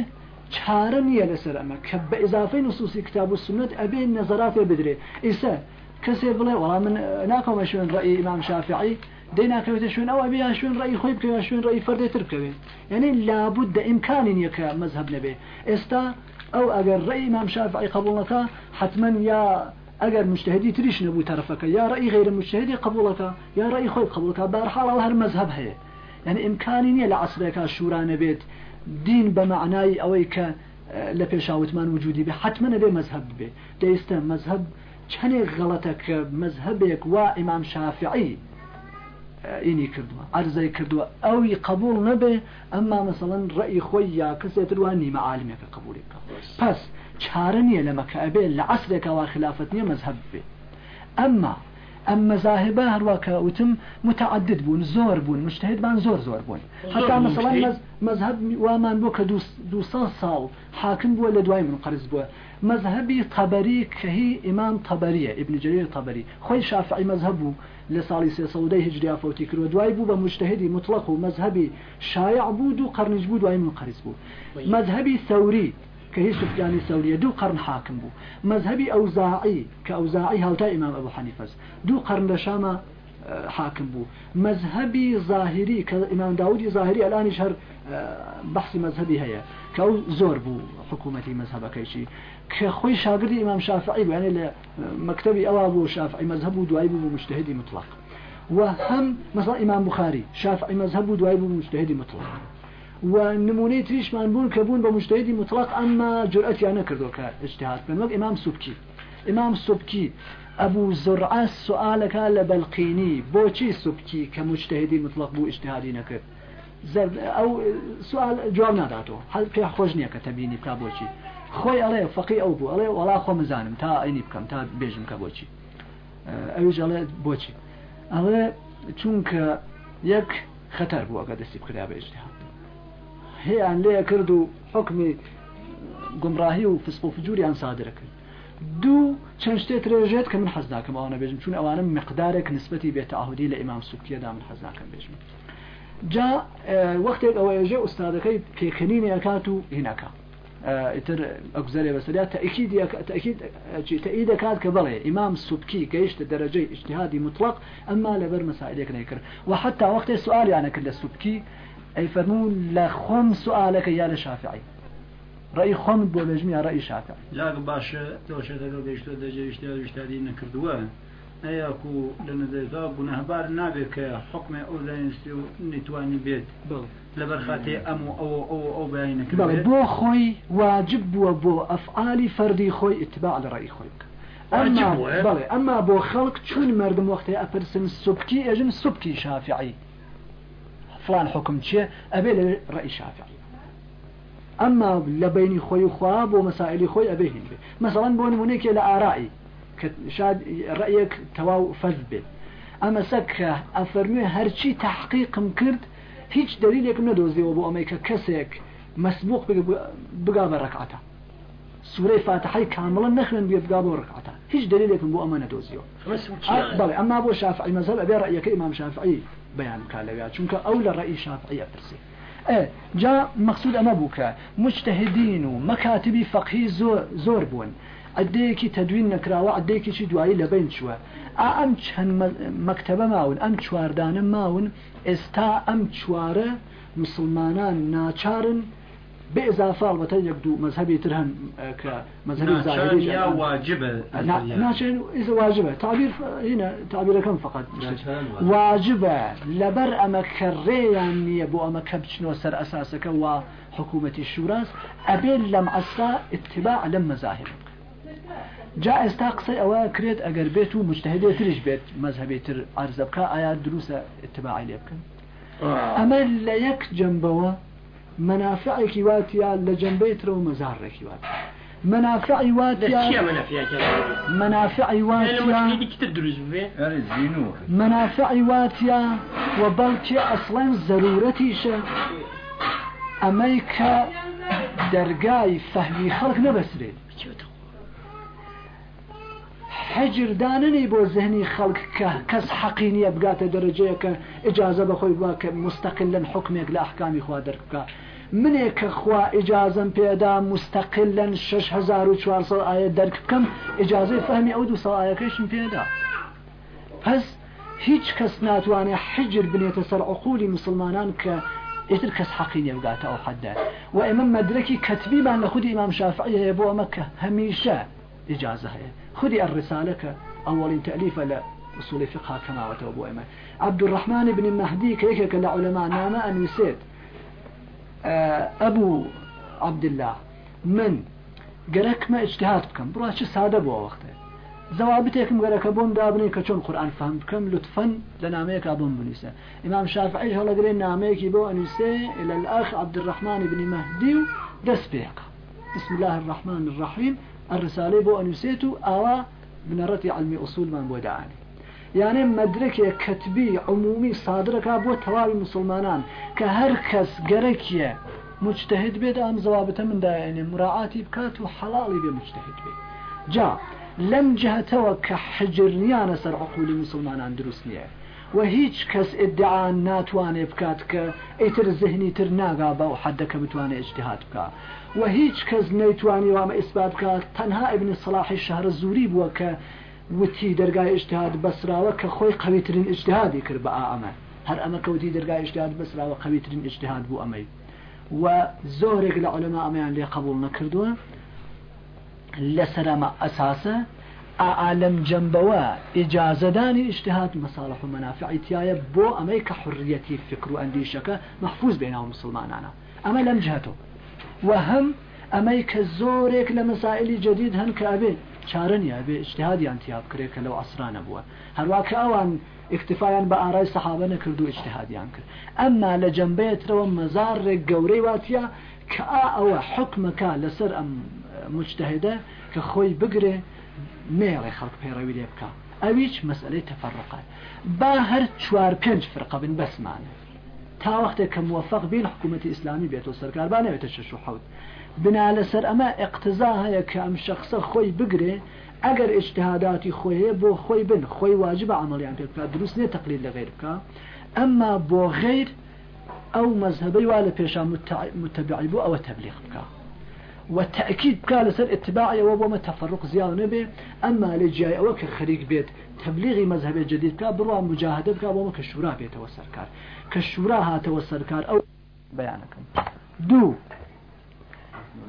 چارە نییە لەسەر ئەمە کە بە ئضافی نووسی کتاب و سنت ئەبێ نەزەراتێ بدرێ ئیسا کەسێ بڵێ وەڵام من ناکەمە شوێن ڕئی ئیمام شافعی دەی ناکەوێتە شوێن ئەو ئەبیان شوێن ڕئی خۆی بکەوە شوێن ڕئی فەردێتر بکەوێت یعنی لابد دە ئیمکانی نییە کە مەذهب نەبێ ئێستا ئەو ئەگەر ڕئی ئیمام شافعی قبولەکە حتما یا ئەگەر مشتهدی تریش نەبوو تەرفەکە یا ڕئی غیرە مشتهدی قبولەکە یا ڕئی خۆی قبولەکە بارحاڵ هەر مەذهب هەیە يعني إمكاني نییە لە عسرێکا شورانە بێت دین بە معنای ئەوەی کە لە پێشاوتمان وجودی بێ حتممە بێ مەذهب بێ. دەیستە مەذهب چەندێک غەڵەتە کە مەذهبێک وا ئیمام شافعی ئینی کردووە ئەرزای کردووە. ئەوی قبول نەبێ ئەمما مثلەن ڕئی خۆی یا کەسێتر وان نیمە عالمێکە قبولی بکە پس چارە نییە لەمەکە ئەبێ لە عسرێکەوە خلافەت نییە مەذهب بێ. ئەمما ئەم مەزاهبە هەروواکە وتم متعدد بوون زۆر بوون مشتهدمان زۆر زۆر بوون حتا مثلا مذهب وامان بۆ کە دو ساڵ حاکم بووە لە دوای من قرز بووە مذهبی طبری کەهی ئیمان طبریە ابن جرير طبری. خۆی شافعی مذهب بوو لە ساڵی سێ سەودەی هجریا فوتی کردو دوای بوو بە مشتهدی مطلق و مذهبی شایع بود و قرنج بوو دوای من قرز بوو مذهبی ثوری كهي سفياني ثورية دو قرن حاكم بو. مذهبي أوزاعي كأوزاعي هلتا إمام أبو حنيفة دو قرن لشامة آه، حاكم بو. مذهبي ظاهري كإمام داودي ظاهري الآن يشهر آه، بحث مذهبي هيا كأو زور بو حكومتي مذهب كيشي كخوي شاقردي إمام شافعي يعني مكتبي أوابو شافعي مذهبه دعيب مجتهدي مطلق. وهم مثلا إمام بخاري شافعي مذهبه دعيب مجتهدي مطلق. و نمونەی تریشمان بوون کە بوون بە مشتهدی مطلق ئەمما جورئەتیان نەکردو کە اجتهاد بن. وەک ئمام سوبکی. ئمام سوبکی ئەبوو زڕعە سوالەکە لە بەلقینی. بۆچی سوبکی کە مشتهدی مطلق بوو اجتهادی نەکرد؟ ئەو سوال جواب ناداتەوە. هەل پێ خۆش نییە کە تەبینی تا بۆچی خۆی ئەڵێ فەقی ئەو بوو. ئەڵێ وڵا خۆ مزانم. تا ئەینی بکەم تا بێژم کە بۆچی ئەوش ئەڵێ بۆچی ئەڵێ چونکە یەک خەتەر بووە کە دەستی بکرا بێژتیان هي عن ليه كردو حكمي گمراهی و فسق و فجوری آن صادر کرد. دو چەند شتێت ڕێژێت کە من حەز ناکەم ئەوانە بێژم چون ئەوانە مقدارێک نسبەتی بێتەعهودی لە ئیمام سوکیەدا من حەز ناکەم بێژم. جا وەختێک ئەوە ێژێ ئوستادەکەی پێکەنینی ئەکات و هینەکە. ئیتر ئەگوزارێ بەسەریا تەئید دەکات کە بڵێ ئیمام سوبکی گەیشتە دەرەجەی اجتهادی مطلق ئەمما لەبەر مەسائلێک نەیکرد. و حتا وەختێ سوالیانە کرد لە سوبکی ئەی فەرمون لە خۆم سوالەکە یا لە شافعی ڕێی خۆم بۆ بێژمی یا ڕێی شافع لاگ باشە دۆشێتەکە گەیشتە دەجێشتی ویشتاری نەکردووە ئەیاکو لە نەدەیدا بوونەهبار نابێت کە حکمێ ئەو داینستی و نتوانی بێت لەبەر خاتێ ئەم و ئەو ئەو ئەو بەیان نەکرد بۆ خۆی واجب بۆ ئەفعالی فەردی خۆی اتباع لە ڕێی خۆی بکە بەڵێ ئەمما بۆ خەڵک چون مردم وەختی ئەپرسن سوبکی ئەژن سوبکی شافعی. فلان حكم چیە ئەبێ لە ڕێی شافعی ئەمما لە بینی خۆی و خوا بۆ مەسائلی خۆی ئەبێ هین بێ مەسەڵەن بۆ نمونێکێ لە ئارایی کە شاد تەواو فەز بێت ئەمە سەکە ئەفەرموێ هەرچی تحقیقم کرد هیچ دلیلێکم نەدۆزیەوە بۆ ئەمەی کە کەسێک مسبوق بگا بە ڕکعاتە. سورەی فاتحی کامڵە نەخوێن بێ بگا بۆ ڕکعاتە. هیچ دلیلێکم بۆ ئەمە نەدۆزیەوە. بەڵێ ئەمما بۆ شافعی مەزەب ئەبێ ڕەیەکە ئیمام شافعی. بەیان کا لەویا چونکە ئەو لە ڕێی شافعی ئەپرسێ جا مقصود ئەمە بووکە مجتهدین و مەکاتبی فەقهی زۆر بوون. عدەیەکی تەدوین نەکراوە عدەیەکیی دوایی لە بین چووە. ئەم چەند مەکتتەبە ماون ئەم چواردانە ماون ئێستا ئەم چوارە مسلمانان ناچارن بإضافة البته يبدو مذهبي ترهم كمذهبي زاهري يا واجبة ناشن إذا واجبة. تعبير هنا تعبير كم فقط؟ واجبة. لبر أما كريان يبو أما كبتشنو سر أساسك وحكومة الشوراس أبين لم أسا اتباع لم مذاهب جاء استقصي أو كريت أجر بيت ومجتهدي تريش بيت. مذهبي تر عرض بكا آيات دروس اتباعي ليبكن منافعێکی واتیە لە جنبێتەوە مەزارڕێکی وات منافعی واتیە منافعی واتیە منافعی واتیە و بەڵکی ئەسڵێن زەرورەتیشە. ئەمەی کە دەرگای فەهمی خەڵک نەبەسرێت. حەجرداننی بۆ زهنی خەڵک کە کەس حەقینیە بگاتە دەرەجەیە کە ئجاازە بەخۆی بواکە مستەقل لەن حکمێک لە حکامی خوا دەرکە. منێک کە خوا ئجازم پێدا مستەقلەن 6400 ئاە دەرک بکەم ئجازەی فەهمی ئەو دو ساڵایەکەشم پێدا. پس هیچ کەس ناتوانێت حجر بنێتە سەر عقولی مسلمانان کە ئیتر کەس حەقی نێوگاتە ئەو حەدە. و ئێمە مەدرکی کەتبیبان لە خودی ئمام شافعی هەیە بۆ ئەمە کە هەمیشە ئجازە هەیە. خودی ئەڕسالەکە ئەوڵین تەلیفە لە فقه كما وتوبوا عبد الرحمن بن مهدي كيك كالعلماء نامة أنوسيت ئەبوو عبدله من گەرەکمە اجتهاد بکەم بڕا چه سادە بۆ وەختێ زەوابتێکم گەرەکە بۆم دابنێ کە چۆن قورآن فهم بکەم لطفەن لە نامەیەکا بۆم بنویسە ئمام شافعی هەڵەگرێ نامەیەکی بۆ ئەنووسێ إلى الأخ عبد الرحمن بن مهدي و دەست پێەکە بسم الله الرحمن الرحيم. الرسالة بو أنوسيتو أوا بنرتي علمي أصول من بودعاني. یانێ مەدرکێ کەتبی عمومی سادرەکە بۆ تەواوی مسلمانان کە هەر کەس گەرەکیە مجتهد بێت ئەم زەوابتە منداێنێ مراعاتی بکات و حەڵاڵی بێ مجتهد بێ. جا لەم جهتەوە کە حجرنیانە سەر عقولی مسلمانان دروست نییە. و هیچ کەس ئدعا ناتوانێ بکات کە ئیتر زهنی تر ناگا بە و حدەکە بتوانێت اجتهاد بکە و هیچ کەس نەیتوانی وامە ئیسبات بکات تەنها ابن صلاحی شهر زوری بووە کە وتی دەرگای اجتهاد بەسراوە کە خۆی قویترین اجتهادی کرد بە ئامە. هەر ئەمە کەوتی دەرگای اجتهاد بەسراوە قویترین اجتهاد بوو ئەمەی. و زۆرێک لە علەما ئەمەیان لێ قبول نەکردووە. لەسەرمە ئەساسە ئالم جنبەوە ئجازەدانی اجتهاد مەساڵح و منافعی تایە بۆ ئەمەی کە حڕەتی فکر و ئەندیشەکە مەحفوظ بێناو مسلمانانە. ئەمە لەم جهتەوە و هەم ئەمەی کە زۆرێک لە مەسائلی جدید هەن کابێ چارە نیە بێ اجتهادیان تیاب کرێت کە لەو ئەسرانە بووە هەروواکە ئەوان اکتفایان بە ئارای سەحابە نەکرد و اجتهادیان کرد. ئەمما لە جنبەیەترەوە مەزارێک گەورەی واتە کە ئەوە حکمەکە لەسەر ئەم مجتهدە کە خۆی بگرێ مێڵێ خەڵک پەیڕەوی لێ بکە. ئەویش مەسئلەی تەفەڕقات با هەر چوار پێنج فرقە بن بەسمانە. تا وەختێک کە موفق بین حکوومەتی ئیسلامی بێتەوە سەرکاربانەوێتە شش و حوت. بنا لەسەر ئەمە اقتزا هەیە کە ئەم شخصە خۆی بگرێ ئەگەر اجتهاداتی خۆیەیە بۆ خۆی بن. خۆی واجب عملیان پێ بکات دروست نیە تقلید لە غیر بکە ئەمما بۆ غیر ئەو مەذهبەی وا لە پێشان متبعی بوو ئەوە تەبلیغ بکە وتأكيد قال سر اتباعي وما تفرق زيادة نبي. أما لجاي أو كخريج بيت تبليغي مذهب جديد كا بروا مجاهدة كا وما كشورا بيت وسركار كشورا هات وسركار أو بيانكم. دو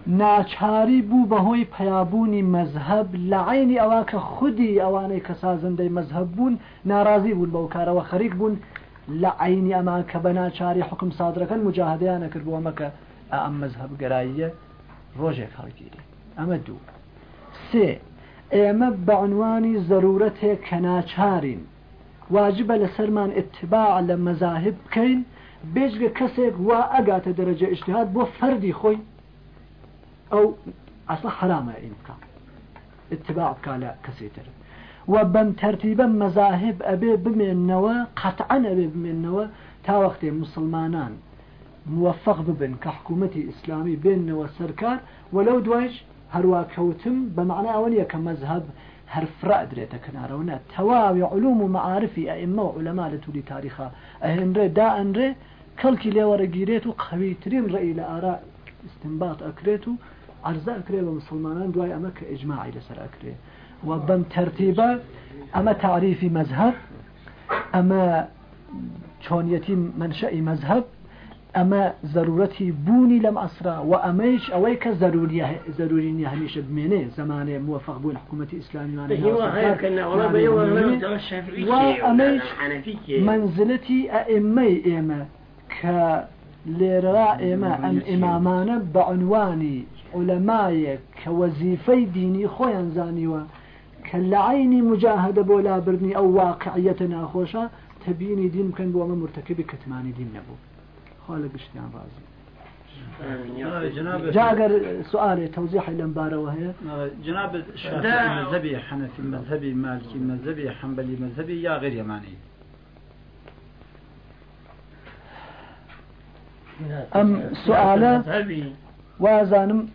ناچاری بوو بەهۆی پەیابوونی مەذهب لە عینی ئەوە کە خودی ئەوانەی کە سازندەی مەذهب بوون ناڕازی بوون بەو کارەوە خەریک بوون. لە عینی ئەمان کە بە ناچاری حکم سادرەکەن مجاهدیان نەکرد بووە مەکە ئەم مەذهب گەراییە ڕۆژێک هەڵگیری ئەمە دوو. سێ ئێمە بەعنوانی زەرورەت هەیە کە ناچارین. واجبە لە سەرمان اتباع لە مەزاهب بکەین. بێژگە کەسێک وا ئەگاتە دەرەجە ئشتهات بۆ فەردی خۆی. ئەسڵ حرامە ئین بکە اتباع بکە لە کەسی تر و بەم تەرتیبە مەزاهب ئەبێ بمێنەوە قەتعەن ئەبێ بمێنەوە تا وەختێ مسلمانان موفق ببن بێنەوە سەرکار وەلەو دوایش هەروە کەوتم بە معنای ئەوە نیە کە مەذهب هەرفرا درێتە کنارەوەە تەواوی علوم و معارفی ئەئمە و علەما لە تولی تاریخا ئەهێنرێ دا ئەنرێ کەڵکی لێوەرەگیرێت و قویترین ڕێی لە ئارا استنباط ئەکرێت و عرضە ئەکرێ بە مسلمانان دوای ئەمە کە ئجماعی لەسەر ئەکرێ و بەم تەرتیبە ئەمە تعریفی مەذهب ئەمە چۆنیەتی منشەی مەذهب ئەمە ضرورەتی بوونی لەم ئەسرا و ئەمەش ئەوەی کە ضروری نیە هەمیشە بمێنێ زمانێ موفق بوون حکوومەتی ئیسلامیوان منزلەتی ئەئمەی ئێمە کە لێرە ئێمە ئەم ئێمامانە بە عنوانی علەمایە کە وەزیفەی دینی خۆیان زانیوە کە لە عینی مجاهدە بۆ لابرنی ئەو واقعیەتە ناخۆشە تبیینی دین بکەن بۆ ئەمە مرتکبی کەتمانی دین نەبوو. خالق اشتیان رازی جاگر سؤال توضيح لم وهي جناب الشافعي مذهبي حنفي مذهبي مالكي مذهبي حنبلي مذهبي يا غير يماني أم سؤال وازانم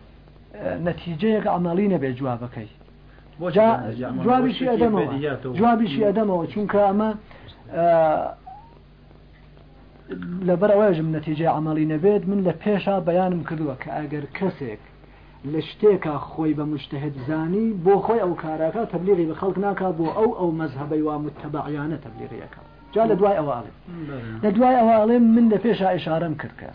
نتيجة عملية بجوابك جوابي شيء أدمه جوابي شيء أدمه چونك أما لەبەر ئەوەژم نەتیجە عملی نەبێت من لە پێشا بەیانم کردووە کە ئەگەر کەسێک لە شتێکە خۆی بە مشتهد زانی بۆ خۆی ئەو کاراکە تبلیغی بە خەڵک ناکا بۆ ئەو ئەو مەزهبەی وا متتەبعیانە تبلیغیەکە جا لە دوای ئەواڵێ لە دوای ئەواڵێ من لە پێشا ئشارەم کردکە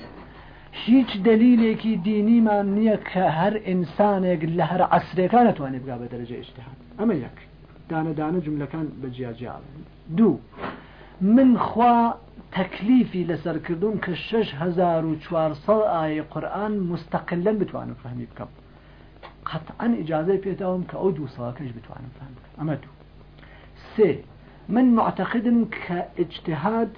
هیچ دلیلێکی دینیمان نییە کە هەر ئینسانێک لە هەر عسرەکان نتوانێت بگا بە دەرەجە ئشتهات ئەمە یەک. دانەدانە جملەکان بەجیاجیاڵ دوو من خوا تەکلیفی لەسەرکردون کە 6400 ئاە قورآن مستەقلەن بتوانم فهمی بکەم. قەتعەن ئیجاازەی پێتاوم کە ئەو دوو ساڵەکەش بتوانم فهم ئەمە دوو. سێ من معتەقدم کە اجتهاد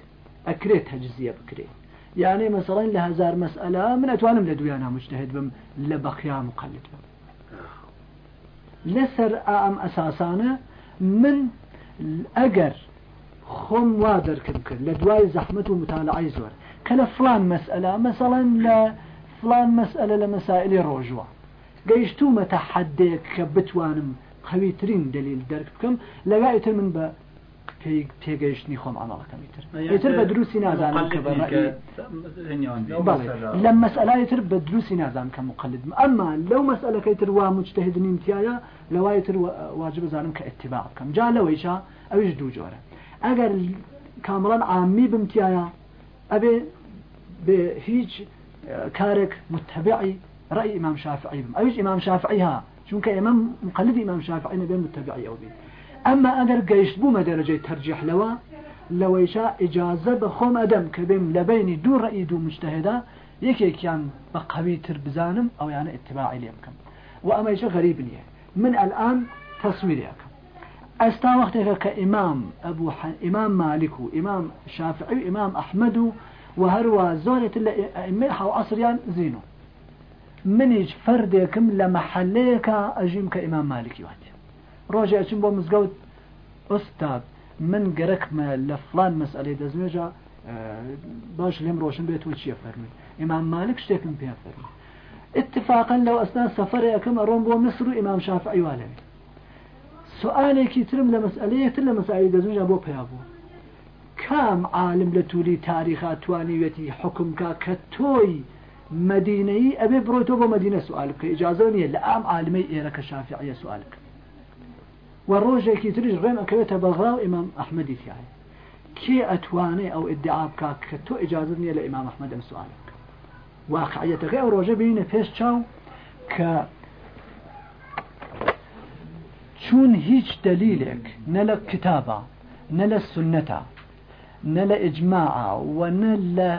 ئەکرێت هەجزیە بکرێت. یانێ مەسەڵەن لە هزار مەسئلە من ئەتوانم لە دویان مجتهد بم لە بەقیا مقلد بم. لەسەر ئام ئەساسانە من ئەگەر خۆم وا دەرکرد کرد لە دوای زەحمت و متالعی زۆر کە لە فلان مەسئلە مەسەڵەن لە فلان مەسئلە لە مەسائلی ڕۆژوە. گەیشتومەتە حدێک کە بتوانم قویترین دلیل دەرک بکەم لەگایتر من بە تێگەیشتنی خۆم ئەمەڵەکەمی تر ئیتر. بە دروستی نازانم کە لە مەسئلای بە دروستی نازانم کە مقلدم ئەمما لەو مەسئلەکەی تر وا مجتهدنیم تایە لەوای تر واجب بزانم کە اتباع بکەم. جا لەوەیشا ئەویش دوو جۆرە. ئەگەر کامڵان عامی بمتیایە ئەبێ بێ هیچ كارك متبعي رأي إمام شافعي بم. أيش إمام شافعي ها چونکە ئێمە مقلد إمام شافعي نبێ متبعي أو بين أما ئەگەر گەیشت بوومە دەرەجەی تەرجیح لەوە لەوەیشا ئجازە بە خۆم ئەدەم کە بێم لە بینی دوو ڕئی دوو مشتهدا یەکێکیان بە قوی تر بزانم ئەو یانە اتباعی لێ بکەم و ئەمەیشە غەریب نییە من الآن تصویرەکەم ئەستا وەختێکە کە ئیمام ئەبوو ئیمام مالک و ئیمام شافعی و ئیمام ئەحمد و و هەروە زۆرێت لە ئەئمە حاو عسریان زینۆ منیش فەردێکم لە مەحلەیەکە ئەژیم کە ئیمام مالکی وات ڕۆژێ چم بۆ مزگەوت ئۆستاد من گەرەکمە لە فلان مەسئلەی دەزمێژە باش لێم ڕۆشن بێت و چیە فەرمی ئیمام مالک شتێکم پێ فەرمی اتفاقا لەو ئەسنا سەفرەکەم ئەڕۆم بۆ مصر و ئیمام شافعی والێ سوالێکی ترم لە مەسئلەیەتر لە مەسائلی دەزمێژە بۆ پیا بوو کام عالم لە تووری تاریخا توانیوێتی حکمکە کە تۆی مدینەی ئەبێ بڕۆیتۆ بۆ مدینە سوال بکە. ئجازە نیە لە ئام عالمەی ئێرە کە شافعە سوالکە و ڕۆژێکی تریش ڕێم ئەکەوێتە بەغرا و ئیمام ئەحمەدی تیاە کێ ئەتوانێ ئەو ئدعا بکە کە تۆ ئجازت نییە لە ئیمام ئەحمەد ئەم سوالک واقعەتەکەی ئەو ڕۆژە بینە پێش چاو کە چون هیچ کتابە نە لە سنەتە نە لە ئجماع و نە لە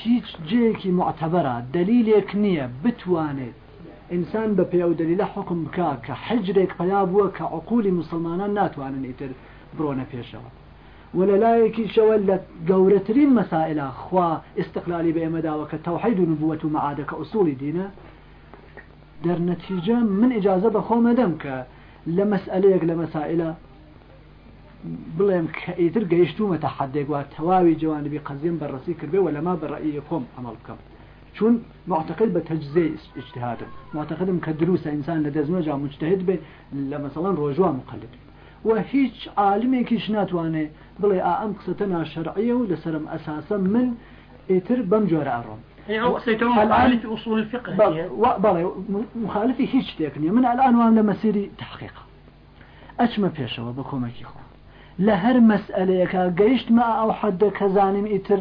هیچ جێکی معتەبەرە دلیلێک نییە بتوانێت ئینسان بە پێ و دلیلە حکم بکە کە حجرێک پیا بووە کە عقولی مسلمانان ناتوانن ئیتر بڕۆنە پێشەوە. ولا لایەکی شەوە لە گەورەترین مەسائلە خوا استقلالی بە ئێمەداوە کە تەوحید و نبووەت و معادەکە ئوسولی دینە. دەرنەتیجە من ئجازە بە خۆمەدەم کە لە مەسئلەیەک لە مەسائلە بڵێم کە ئیتر گەیشتومەتە حدێک وا تەواوی جوانبی قەزیم بەڕسی کردێ و لەما بەڕئی خۆم ئەمەڵ بکەم. چون معتقد بە تەجزێ اجتهادم معتقدم کە دروستە ئینسان لە دەزمەجا مجتهد لە مەسەڵەن ڕۆژوا مقلد. و هیچ عالمێکیش ناتوانێ بڵێ ئەم قسەتە ناشەرعیە و لەسرم ئەساسە من ئیتر بەم جۆرە ئەڕۆم مخالفی هیچ شتێک نیە من الان وام لە مەسیری تحقیق. ئەچمە پێشەوە بە کۆمەکی خۆ لە هەر مەسئلەیەکە گەیشتمە ئەو حەدە کەزانم ئیتر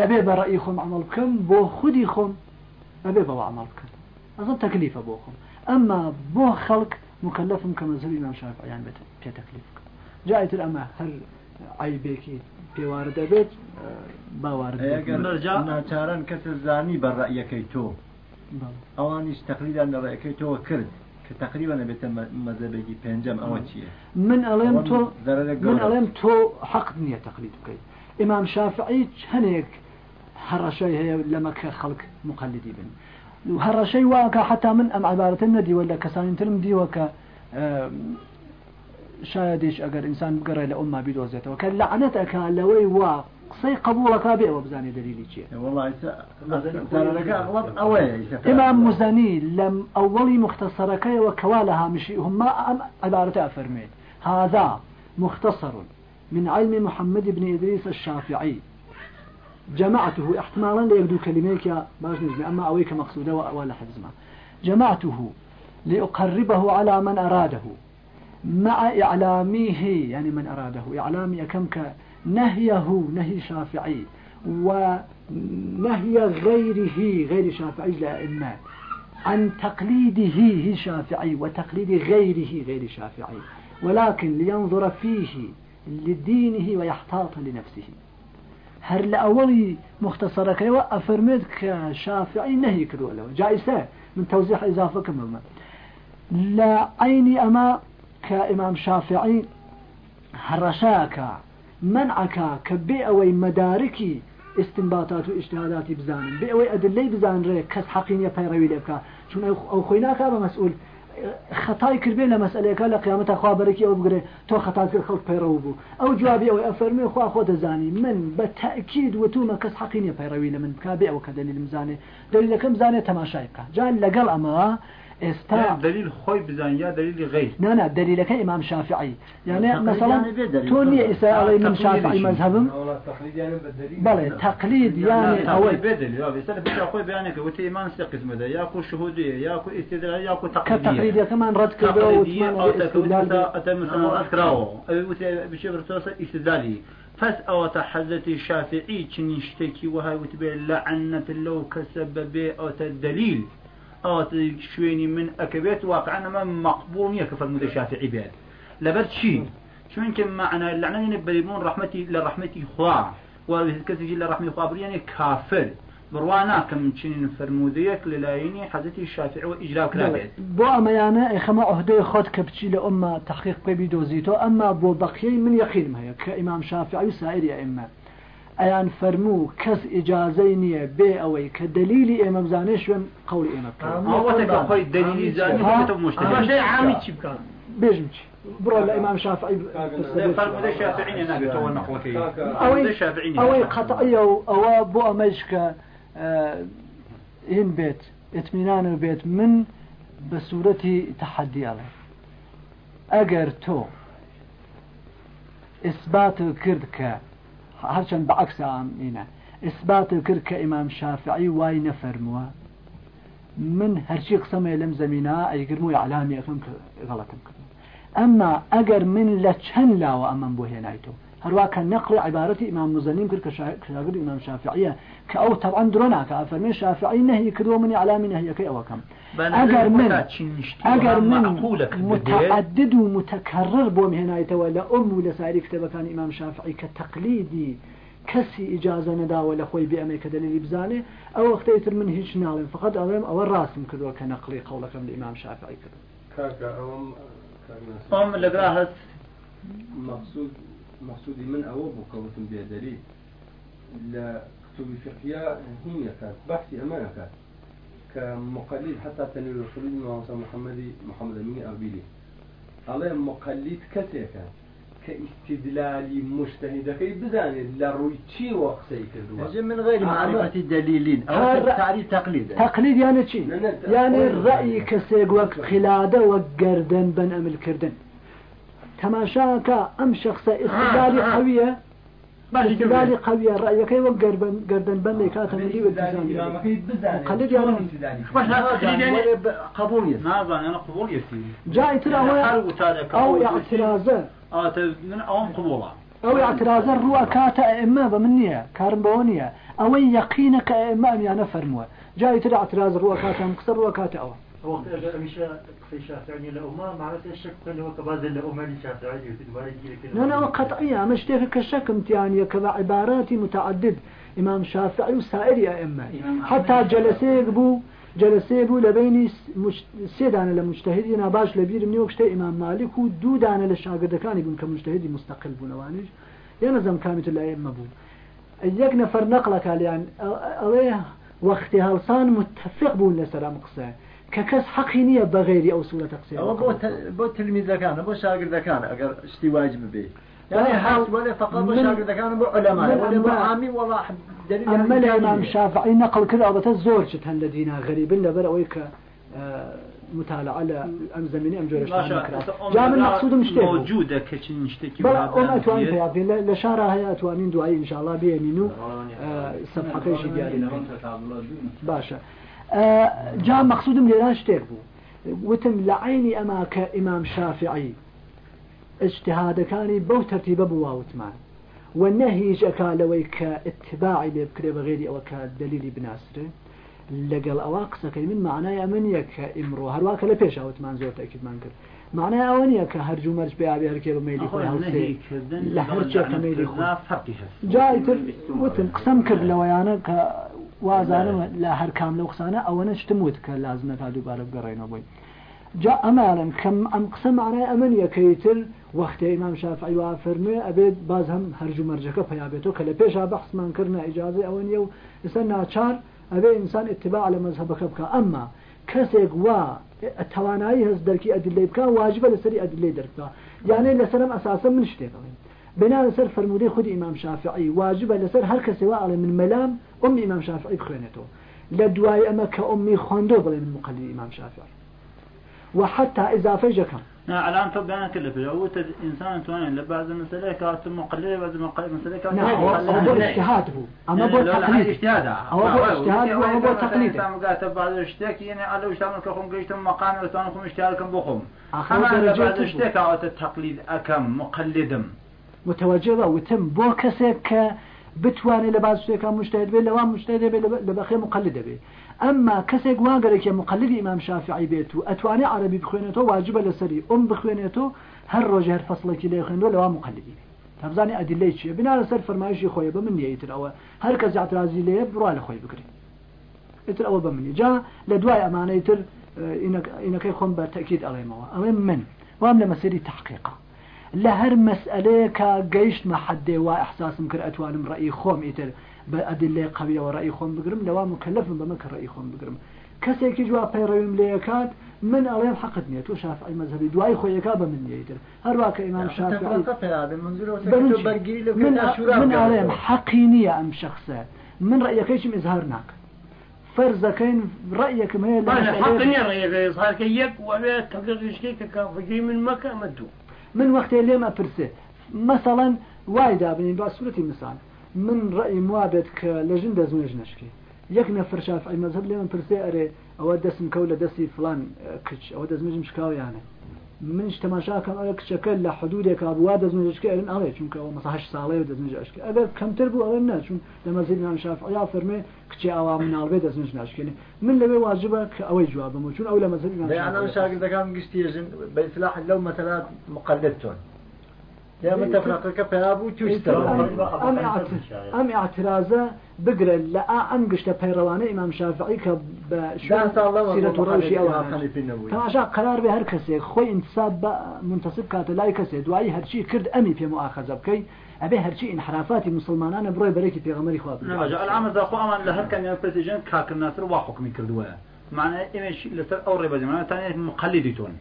ئەبێ بە ڕئی خۆم عمل بکەم بۆ خودی خۆم ئەبێ بەوە عمل بکەم. ئەزم تەکلیفە بۆ خۆم. ئەمما بۆ خەڵک مکلفم کە مەزەوی نام شافعیان بێت پێ تەکلیف بکەم. جایتر ئەمە هەر عیبێکی پێوارە دەبێت باوارناچاران کەس زانی بە ڕەیەکەی تۆ. ئەوانیش تەقلیدان لە ڕێەکەی تۆ کرد کە تقریبا نەبێتە مەزەبێکی پێنجەم. ئەوە چییە؟ من ئەڵێم تۆ من ئەڵێم تۆ حەق نییە تەقلید بکەیت. ئمام شافعی هەنێک هەڕەشەی هەیە لەمەکە خەڵک مقلدی بن. هەڕەشەی واکە حتا من ئەم عبارەتە نەدیوە لە کەسانی ترم دیوە کە شایدش ئەگەر ئینسان بگەڕێ لە ئەمما بیدۆزێتەوە کە لەعنەتەکە لەوەی وا قسەی قبولەکە بێ ئەوە بزانێ دلیلی چیە ئمام مزنی لەم ئەوەڵی مختصرەکەیەوە کەوا لە هامشی هما ئەم عبارەتە ئەفەرمێت هذا مختصر من علم محمد بن إدريس الشافعي. جمعته احتمالا ليبدو كلميك باش نجمع أما أويك مقصودة ولا حفظما جمعته لأقربه على من أراده مع إعلامه يعني من أراده إعلامي كم نهيه نهي شافعي ونهي غيره غير شافعي لأئمة عن تقليده شافعي وتقليد غيره غير شافعي ولكن لينظر فيه لدينه ويحتاط لنفسه. هر لأولي مختصرك وأفرمد كشافعي نهي كدو له جائزة من توزيح إضافة كمما لا عيني أما كإمام شافعي هرشاك منعك كبي أوي مداركي استنباطات واجتهادات بزان بي أوي أدلي بزان ري كس حقين يبيروي لبكا شون أو خويناك أبا مسؤول خطای کردبێ لە مەسئلەکە لە قیامەتە خوا أو بگرێ تۆ خطا کرد خەڵک پەیڕەوە بوو. ئەو جوابی ئەوەی ئەفەرمێ خوا خۆ دەزانی. من بە تاکید وتومە کەس حقینە پەیڕەوی لە من بکا بێ ئەوە کە دلیل مزانێ. دلیلەکەم زانێ تەماشای بکە جان لەگەڵ ئەمەوە استا دليل خوي بزان يا دليل غير لا لا دليلك إمام شافعي يعني تقليد مثلا يعني. توني إساءة من تقليد شافعي شيء. مذهبهم والله تقليد يعني تقليد يعني أول بدل يا بس أنا بدي أقول بيانك وتي إيمان قسم ده ياكو شهودية ياكو استدلال ياكو تقليدية كتقليدية كمان رد أو وثمان تكون استدلال مثلا أتى مثلا أذكره أو وتي بشبر توصل استدلالي فس أو تحزتي الشافعي تشنيشتكي وهاي وتبي لعنة لو كسب به أو تدليل شويني من أكبيت واقعا ما مقبول يكفر مدى الشافعي به لبرد شيء شو يمكن معنى اللعنة بريمون رحمتي لرحمتي خوا؟ وكذا لرحمتي خوا برياني كافر. بروانا كم تشين فرموديك للايني حزتي الشافعي وإجراء كرابيت ئەمەیانە ئەخەمە عهدەی خۆت کە بچی لە ئەمە تحقیق پێبی دۆزیتەوە ئەمما بۆ بەقیەی من یەقینم هەیە کە ئیمام شافعی و سائری ئەمە ئەیان فەرموو کەس ئیجازەی نییە بێ ئەوەی کە دلیلی ئێمە بزانێ شوێن قولی ئێمە بێژم چی؟ بڕۆ لە ئیمام شافعی ئەوەی قەتعیە و ئەوە بۆ ئەمەش کە هین بێت ئتمینان و بێت من بە سوورەتی تەحەدیاڵێ ئەگەر تۆ ئیسبات کرد کە هەرچەند بەعکس ئینە ئیسبات کرد کە ئیمام شافعی وای نەفەرمووە من هەرچی قسەمێ لەم زمینە ئەیگرم و علامی ئەەکەم کە غەڵەتم کرد. ئەمما ئەگەر من لە چەند لاوە ئەمەم بۆ هێنایتەوە هەروە کە نەقل عیبارەتی ئیمام مزەنیم کرد کە شا- شاگرد ئیمام شافعیە کە ئەو طبعا درۆ ناکە فەرمی شافعی نهی کردووە منی علامی نهیەکەی ئەوەکەم ئەگەر من ئەگەر من متعدد و متكرر بۆم هێنایتەوە لە ئەم و لە ساری کتێبەکانی ئیمام شافعی کە تەقلیدی کەسی ئیجازە نەداوە لە خۆی بێمەی کە دلیلی بزانێ ئەو وەختەیتر من هیچ ناڵێم فقط ئەڵێم ئەوە ڕاستم کردووە کە نەقلی قوڵەکەم لە ئیمام شافعی کرد لقراها مقصود مقصودي من أو بكوتم بيدري لا كتب الفقهية هي كانت بحثي أمانة كانت. كمقلد حتى تنوير الخلود من وصل محمدي محمد أمين أربيلي عليه مقلد كثير كان. كاستدلال مجتهد كي بزاني لروي تشي وقسي كدوا يجب من غير معرفة دليل أو هذا- تعريف تقليد. نه، یعنی تقلید. ڕئی کەسێک وەک خلادە وەک گردن بن ئەملکردن تەماشاکە ئەم شخصە ئختیاری قویە بالی قویە ڕایەکەی وەک گەربن گردن بندێک کاتەمەلی قبول جای ترا ئەو یاعترازە ئەوم قبوڵە. ئەو اعترازە ڕوە کاتە ئێمە بە من نییە. کارم بەوە نییە. ئەوەی یەقینە کە ئێمامیانە فەرمووە. جای تر اعتراز ڕوە کاتە قسە ڕوە کاتە ئەوە. وقت أمشى في شافعي لأمة معناته الشك أنه كبعض الأمة لشافعي في دمار لا لا قطعية مش تيك كشك امتيانية كذا عبارات متعدد. إمام شافعي وسائر أئمة. حتى جلسيك بو جلسي بو لبيني مش... سيدانا لمجتهدين باش لبير مني وقشتي إمام مالك ودو دانا للشاقد كان يقول كمجتهدي مستقل بو نوانيش ينظم كامت الأئمة بو يك نفر نقلك يعني أليه وقت هالصان متفق بو لسلام قصة ككس حقينية بغير أو سورة تقصير. ئەوە بۆ تلمیزەکانە بۆ شاگردەکانە ئەگەر شتی واجب بێ يعني حاس ولا فقط بۆ من- شاگردەکان بۆ وڵا دلیل أما يعني الإمام كامل. الشافعي نقل كذا أبدا زور شت هن لدينا غريب. لبر أويك آه، متابعة على أم زميني أم جورش جاء من مقصود مشترك موجودة كشن نشتكي بلا أم أتواني في عبد الله لشارة هي أتوانين دعائي إن شاء الله بيمينو. صفحة كيش ديالي باشا. جا مەخصودم لێران شتێک بوو. وتم لە عینی ئەما کە ئیمام شافعی اجتهادەکانی بەو تەرتیبە بوو واوتمان و نەهیج ئەکا لەوەی کە اتباعی لێ بکرێ بە غێری ئەوە کە دلیلی بناسرێ. لەگەڵ ئەوە قسەکەی من معنای ئەمن یە کە ئیمڕۆ هەروواکە لە پێش ئەوتمان زۆر تاکیدمان کرد. معنای ئەوە نیە کە هەرجوو مەرج بێ ئابێ هەرکێ بە مەلی خۆی هەڵسێ. لە هەرچێ کە مەلی خۆ جای تر وتم قسەم کرد لەوەیانە کە وازانم لە هەر کام لەو قسانە ئەوەنە شتموت کە لازمەتا دووبارە بگەڕێنەوە بووی جا ئەماڵم کەم ئەم قسە معنای ئەمن یەکەیتر وەختە ئیمام شافعی وا فەرمێ ئەبێت باز هەم هەرجو مەرجەکە پێیابێتەوە کە لە پێشا بەحسمان کردنا ئیجازە ئەوە نیە و ئستا ناچار ئەبێ ئینسان اتباع لە مەذهبەکە بکە ئەمما کەسێک وا توانایی هەست دەرکی ئەدلەی بکە واجبە لەسەری ئەدلەی دەرکە یانێ لەسەرم ئەساسە من شتێکڵێن بنا لەسەر فرموودەی خودی ئیمام شافعی واجبە لەسەر هەر کەسێوا ئەڵێ من مەلام شافعی بخوێنێتەوە لە دوای ئەمە کە ئەمی خوندۆ بڵێ من مقلی ئیمام شافعی وحتى إذا فجكم نعم الآن طبعا كله في هو إنسان تواني لبعض المسألة كاتب مقلد بعض المسألة كاتب نعم هو هو اجتهاد هو أما هو تقليد اجتهاد هو اجتهاد هو هو تقليد إنسان قاتب بعض الاشتاك يعني على وشتامن كخم قيشتم مقام وتوانكم اشتهالكم بخم أما لبعض. الاشتاك أو التقليد أكم مقلدم متوجبة وتم بو كسك بتواني لبعض شتێکا مشتهد بێ لەوان مشتهد بێ لە بەخێ مقلدە بێ ئەمما کەسێک واگەرێکی مقلدی ئمام شافعی بێت و ئەتوانێ عربی بخوێنێتەوە واجبە لەسەری ئەم بخوێنێتەوە هەر ڕۆژ هەر فەصلێکی لێ خوێنەوە لەوان مقلدی. بێ تبزانی ئەدلەی چیە؟ بنا لەسەر فەرمایشی خۆی بە من نیەیتر ئەوە هەر کەس اعترازی لێ بڕوا لە خۆی بکرێت. ئیتر ئەوە بە منی. جا لە دوای ئەمانەی تر ئینەکەی خۆم بە تەکید ئەڵێمەوە. ئەڵێ من وام لە مەسەری تحقیقا لە هەر مەسئلەیەکە گەیشتمە حدێ وا احساسم کرد ئەتوانم ڕئی خۆم ئیتر بە ئەدلێ قویەوە ڕئی خۆم بگرم لەوا مکلفم بەمە کە ڕئی خۆم بگرم. کەسێکی جووا پەیڕەویم لێکات من ئەڵێم حقت نییە تۆ شافعی مەذهبی دوای خۆیەکە بە من نیەیتر هەروە کە ئیمام شافعی من من ئەڵێم حەقی نییە ئەم شخصە. من ڕأیەکەیشم ئزهار ناک. فرزەکەین ڕأیەکم هەیە لە أنا مەسئلەیە- حق نير يا صار كيك وأنا تبلغ شيء كفجي من مكة مدو من وقتی لێم ئەپرسێ مثلا وای دابنین با سوورەتی مثال من ڕئی موابێت کە لە ژن دەزمێژ نشکی یەک نەفر شافعی مەذهب لێ من پرسێ ئەرێ ئەوە دەستم کەوت لە دەستی فلان کچ ئەوە دەزمێژم شکاویانە. منش تەماشاکەم ئەوە کچەکە لە حدودێکا بووا دەزمێژشکە ئەرن ئەڵێ چونکە ئەوە مەسا هەشت ساڵەیە و دەزمێژ ئەشکە ئەگەر کەمتر بوو ئەوە نه چون لە مەزید نام شافعیا فەرمێ کچێ ئاوا مناڵبێ دەزمێژ ناشکێنێ من لەوێ واجبە کە ئەوەی جوابم چون ئەو لە مەزید أنا شاگردەکان گشتیژن بەیسلاح لەو مەسەلات مقلدتون. يا متفرقك فيابو ئەم ئەم اعترازە بگرن لە ئەم گشتە پەیڕەوانە ئیمام شافعی کە بە سیرەت و ڕەوشی ئەوە تەماشا قرار بێ هەر کەسێک خۆی انتساب بە منتەسب کاتە لای کەسێ دوایی هەرچی کرد ئەمی پێم ئاخەزە بکەی ئەبێ هەرچی انحرافاتی مسلمانانە بڕۆی بەرەکی پێغەمەری خوا بکەی. نەجا الان داخۆ ئەمان لە هەر کەمیان پرسیژن کاکر ناسر وا حکمی کردووە معنى إيش لسر أو ربع زمان تاني مقلدي تون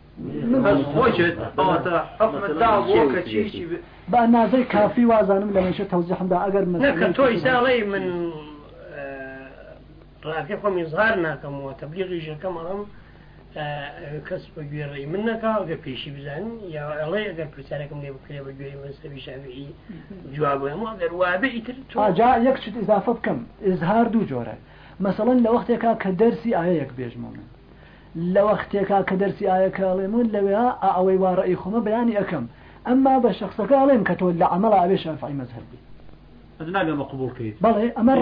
بس خوشت أو حكم الدعوة وكا شيء شيء بە نازەی کافی وازانم لە مێشە تەوزیحمدا ئەگەر نەکە تۆی ساڵی من ڕاکە خۆم ئزهار ناکەم و تەبلیغی ژەکەم ئەڵم کەس بە گوێڕی من نەکا ئەگە پێشی بزان یا ئەڵێ ئەگەر پرسیارەکەم لێ بکرێ بە گوێری مەسەوی شافعی جواب هەموو ئەگەر وابێ ئیتر جا یەک شت ئضافە بکەم ئزهار دوو جۆرە مثلا لە وەختێکا کە دەرسی ئاەیەک بێژمە من لە وەختێکا کە دەرسی ئاەکەڵێمون لەوێ ئەوەی وارەی خۆمە بەیانی ئەەکەم ئەمما بە شخصەکە ئەڵێم کە تۆ لە عمل ئاوێ شافعی مەزهبی مقبول كيد بەڵێ ئەمە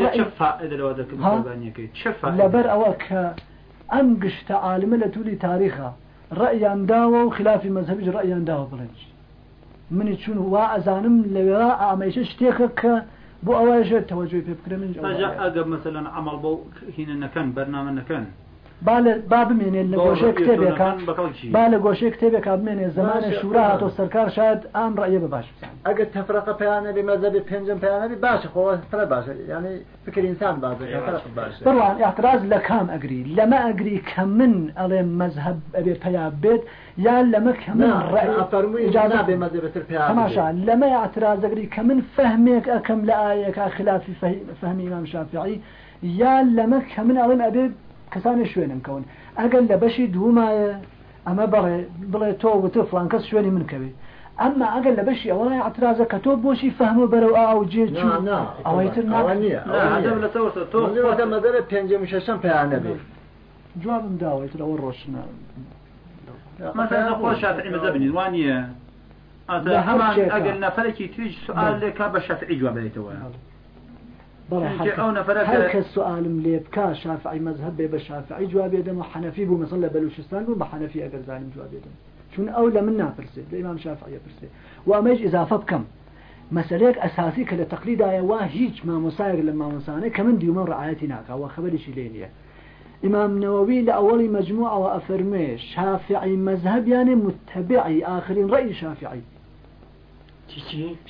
لەبەر ئەوە کە ئەم گشتە عالمە لە تولی تاریخە ڕەیان داوە و خلافی مەذهبیش ڕەیان داوە بڵێنج منی چون وا ئەزانم لەوێ ئامەیشە شتێکە کە بۆ ئەوەژێت تەوەجوی پێ بکرێ من ئەگە مثلەن ئەمەڵ بۆ هینەکەن بەرنامە نەکەن. با بمێنێت لە گۆشەی کتێبەکان با لە گۆشەی کتێبێکا بمێنێ زمانە شورا هاتۆ سەرکار شاید ئام ڕێ بە باش ئەگە تەفرەقە پێیانە بێ مەزەبێ پێنجم پێیانەبی باشە. خۆوە سرە باشە ینی فکرینسان باشڕوان احتراز لە کام ئەگری؟ لەمە ئەگری کە من ئەڵێ مەذهب ئەبێ پیا بێت یان لەمە کە منماشان لەمە ئاعترازەگری کە من فەهمێک ئەەکەم لە ئاەکە خلافی فەهمی مام شافعی یان لەمە کە من ئەڵێن ئەبێ کەسانی شوێنم کەون. ئەگەر لە بەشی دومایە ئەمە بڵێ بڵێ تۆ وتە فلانکەس شوێنی من کەوێت ئەمە ئەگەر لە بەشی ئەوەڵی عترازە کە تۆ بۆشی فەهمە بەرەو ئاو جێ ئەوەیتر تۆ مەدەرە پێنجم شەشەم پێیانەبێت جوابم داوەیتر ئەوە ڕۆشنە. مثلا خوش شافعي مذهبني وانية لا، هذا همان هر شيء أجل نفرك تيجي سؤال لك جواب ليتوا بەڵێ اینکە هەر- ئەو نەفەرە هەر کە- سوالم لێ بکە شافعی مەذهب بێ بە شافعی جواب دەم و حەنەفی بوو مەسەڵ لە بەلوچستان بوو بە حەنەفی ئەگەر زانیم جواب دەم چون ئەو لە من ناپرسێت لە ئیمام شافعی پرسێ و ئەمەش ئضافە بکەم مەسلەیەک ئەساسی کە لە تەقلیدایە وا هیچ مامۆسایەک لە مامۆسانەی کە من دیومە ڕعایەتی ناکەوە خبریشی لێ نییە إمام نووي لأول مجموعة وأفرمي شافعي مذهب يعني متبعي آخرين رأي شافعي.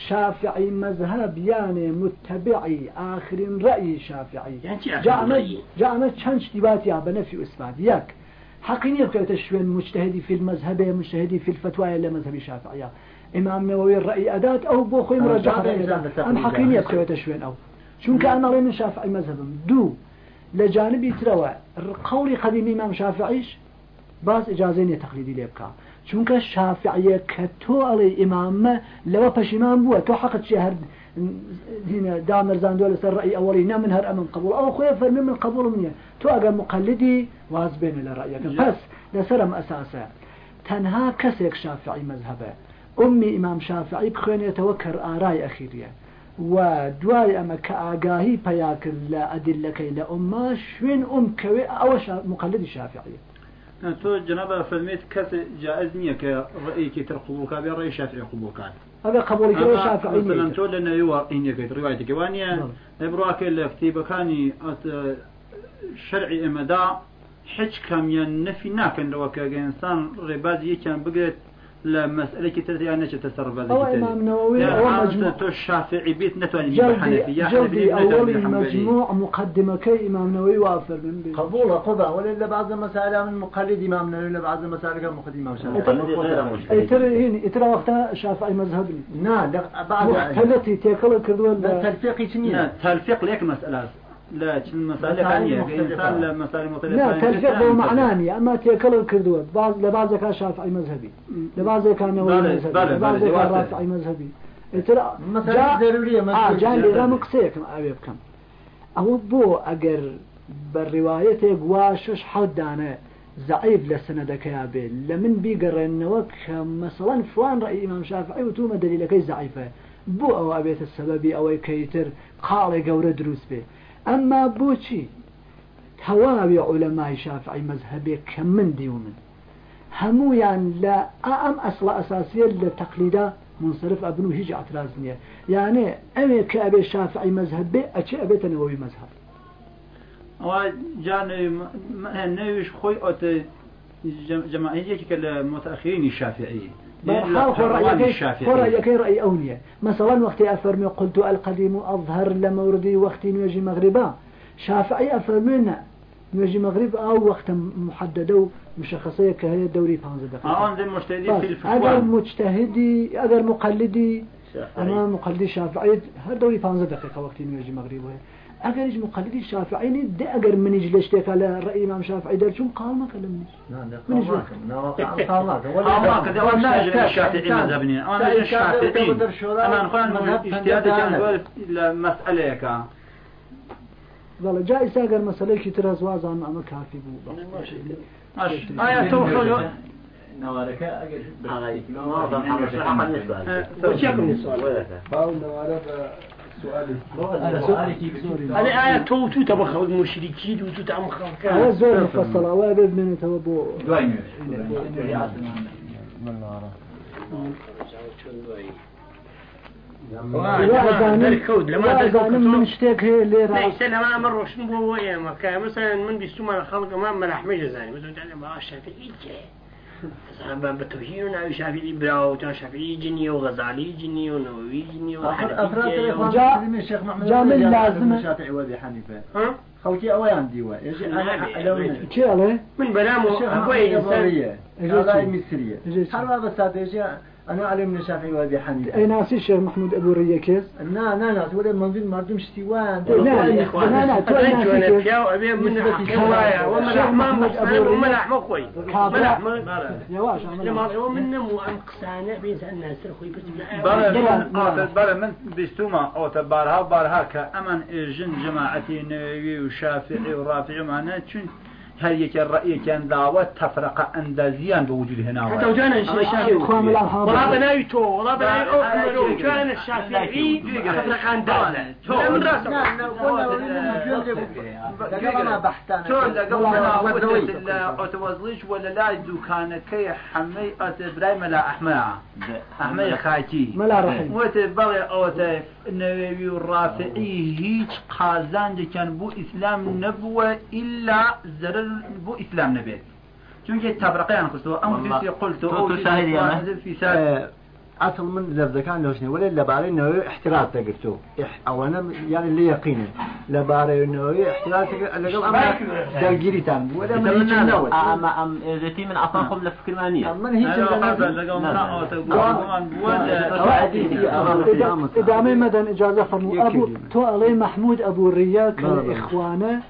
شافعي مذهب يعني متبعي آخرين رأي شافعي. يعني جاءنا رأي؟ جاءنا چند اشتباهات يا بنفي وإثبات ياك حقيني يبقى تشوين مجتهدي في المذهب مجتهدي في الفتوى إلا مذهب الشافعية إمام نووي الرأي أداة أو بوخي. لتقليد أم حقيني يعني. يبقى تشوين أو. شون كأنا لي من شافعي مذهب دو لجانبي تروى قولي قديم إمام شافعيش باز تقلیدی لێ بکە چونکە شافعیە کە تۆ ئەڵێ ئیمامە لەوە پەشیمان بووە تۆ حەقت چی هەر هنا دامرزاندووە لەسەر ڕئی ئەوەی نا من هەر ئەمن قبول. ئەو خۆی فەرمی من قبول نییە. تۆ ئەگەر مقلدی واز بێنە لە ڕایەکە پس لەسەرم ئەساسە تەنها کەسێک شافعی مەذهبە. ئومی ئیمام شافعی بخوێنێتەوە کەر ئارای ئەخیریە. و دوای ئەمە کە ئاگاهی پیا کرد لە ئەدلەکەی لە ئومما شوێن ئوم کەوێ ئەوە مقلدی شافعی تۆ جنابە فەرمێت کەس جائز نییە کە ڕێیکی تر قوبولکە بێ ڕێی شافعی قوبولکان ئەگە قبولی کەوە شافعی مثلا نییە. تۆ لە نەوی واقعینەکەیت ڕواایەتێکی وانە ئەبڕواکە لە کتێبەکانی ئەت- شەرعی ئێمەدا هیچ کامیان نەفی ناکەنەوە کە ئینسان یەکیان بگرێت لە مەسئلەی تریان نەچێتە سەر ئەوە ئیمام نەوەوی ئەوە مجموع. تۆ شافعی بیت نتوانانی جلدي جلدي أول مجموع مقدمة كي إمام نووي وافر من بي قبول قضى ولا إلا بعض المسائل من مقلد إمام نووي إلا بعض المسائل كان مقلد إمام شافعي أي ترى هنا ترى وقتها شافعي مذهبني نعم بعض مختلطي تيكل كردوان التلفيق شنية؟ تلفيق ليك مسألة. لا مسائل ثانية مختلفة. إنسان لا مسائل مختلفة. لا ترجع إنسان بو معناني أما تيكل كردوان بعض لبعض كان شافعي مذهبي. لبعض كان نووي بله، مذهبي. لبعض كان. رافعي مذهبي. أي ترى جا- ضرورية ما آه جان. لي رام قصيكم أبي بكم أو بو أجر بالرواية قواشش حدانة. ضعيف لسندك يا لمن بيقرن وك مثلا فلان رأي إمام شافعي وتوما دليلك ضعيفة. بو أو أبيت السبب أو كيتر قال جورة دروس به أما بو شي تواوي علماء شافعي مذهبي كم من ديومن همو يعني لا أم أصل أساسية لتقليدا منصرف أبنو هيج نية يعني أمي كأبي شافعي مذهبي أشي أبي تنووي مذهب. رأي أونية مثلا وقت أفرمي قلت القديم أظهر لموردي وقت نيجي مغربا شافعي أفرمينا نيجي مغرب أو وقت محددة ومشخصية كهي دوري بانز دقيقة أنا زي مجتهدين في أجر الفتوى مجتهدي أجر مقلدي أنا مقلدي شافعي هر دوري 15 دقيقة. وقت نيجي مغرب وهي أجر يجي مقلدي. شافعي. ندي أجر من يجي لشتك على رأي إمام شافعي در شو قال ما كلمني من يجي الله كذا ولا أجل الشافعي مذهبني أنا أجل الشافعي أنا نقول اجتهاد كان المسألة كا والله جائز أجر مسألة كتير أزواج عن أما كافي بو آية توحل نوارك باو نوارە بە سوالي هذه آية تو تو تبخل المشركين وتو تعم هذا خلقان زور مفصل. أو أبد من توبو زانم من اللي راح ليس لما مرة شنو هو يا مكا مثلا من الخلق ما ملح مجا زاني مثلا تعلم ما بتوجيه ناوي شافعي براو تان شافعي جني وغزالي جني ونووي جني وحنفي الشيخ محمد جامل لازمة. الشافعي وابي حنيفه ها؟ خوتي اوان ديوا من أبوي محمد إنسان أبورية هذا مصرية حروا بس هذا أنا علم من الشافعي وأبي أي حنيفة ناسي الشيخ محمود أبو ريكيز نا نا نا ولا منزل مردم شتيوان. لا لا لا لا تو أدرك ناسي أنا كيف فيها وأبي من نسبة حكاية ومن الشيخ أحمام محمود أبو ومن ريا. أحمام خوي. كابرا. من أحمام يا واش لما عمل هو من مو أم قسانة بين الناس خوي بس بله بله من بيستوما أو تبارها بارها كأمن جن جماعتي نووي وشافعي ورافعي معنا چون هر یک رأي كان دعوة تفرقة أندازيان بوجود هنا حتى وجانا الشافعي. والله بناوي تو والله بناوي أو كان الشافعي دولة لا من راسه شو لقبنا وتل أتوزلش ولا لا دوكانكي حمي أتبرايم لا أحمى أحمى خاكي ملا رحم وتبغي أوت النووي الرافعي هيج قازان كان بو إسلام نبوة إلا زرر بو إسلام نبيت چونکه تبرقیان خستو ام فيسي قلت تو- تو شاهد يا من؟ في ساد أصل من زبدكان لو شنو ولا لباري إنه احتراز تقرتو أو أنا يعني اللي يقينا لباري إنه احتراز اللي قبل أما دلجيري تام ولا من هيك النوت أما أم ذاتي من أصلا قبل فكر مانية من هيك إدامي مدن إجازة فرمو أبو كلمة. تو علي محمود أبو الريا لا، لا، لا. كإخوانه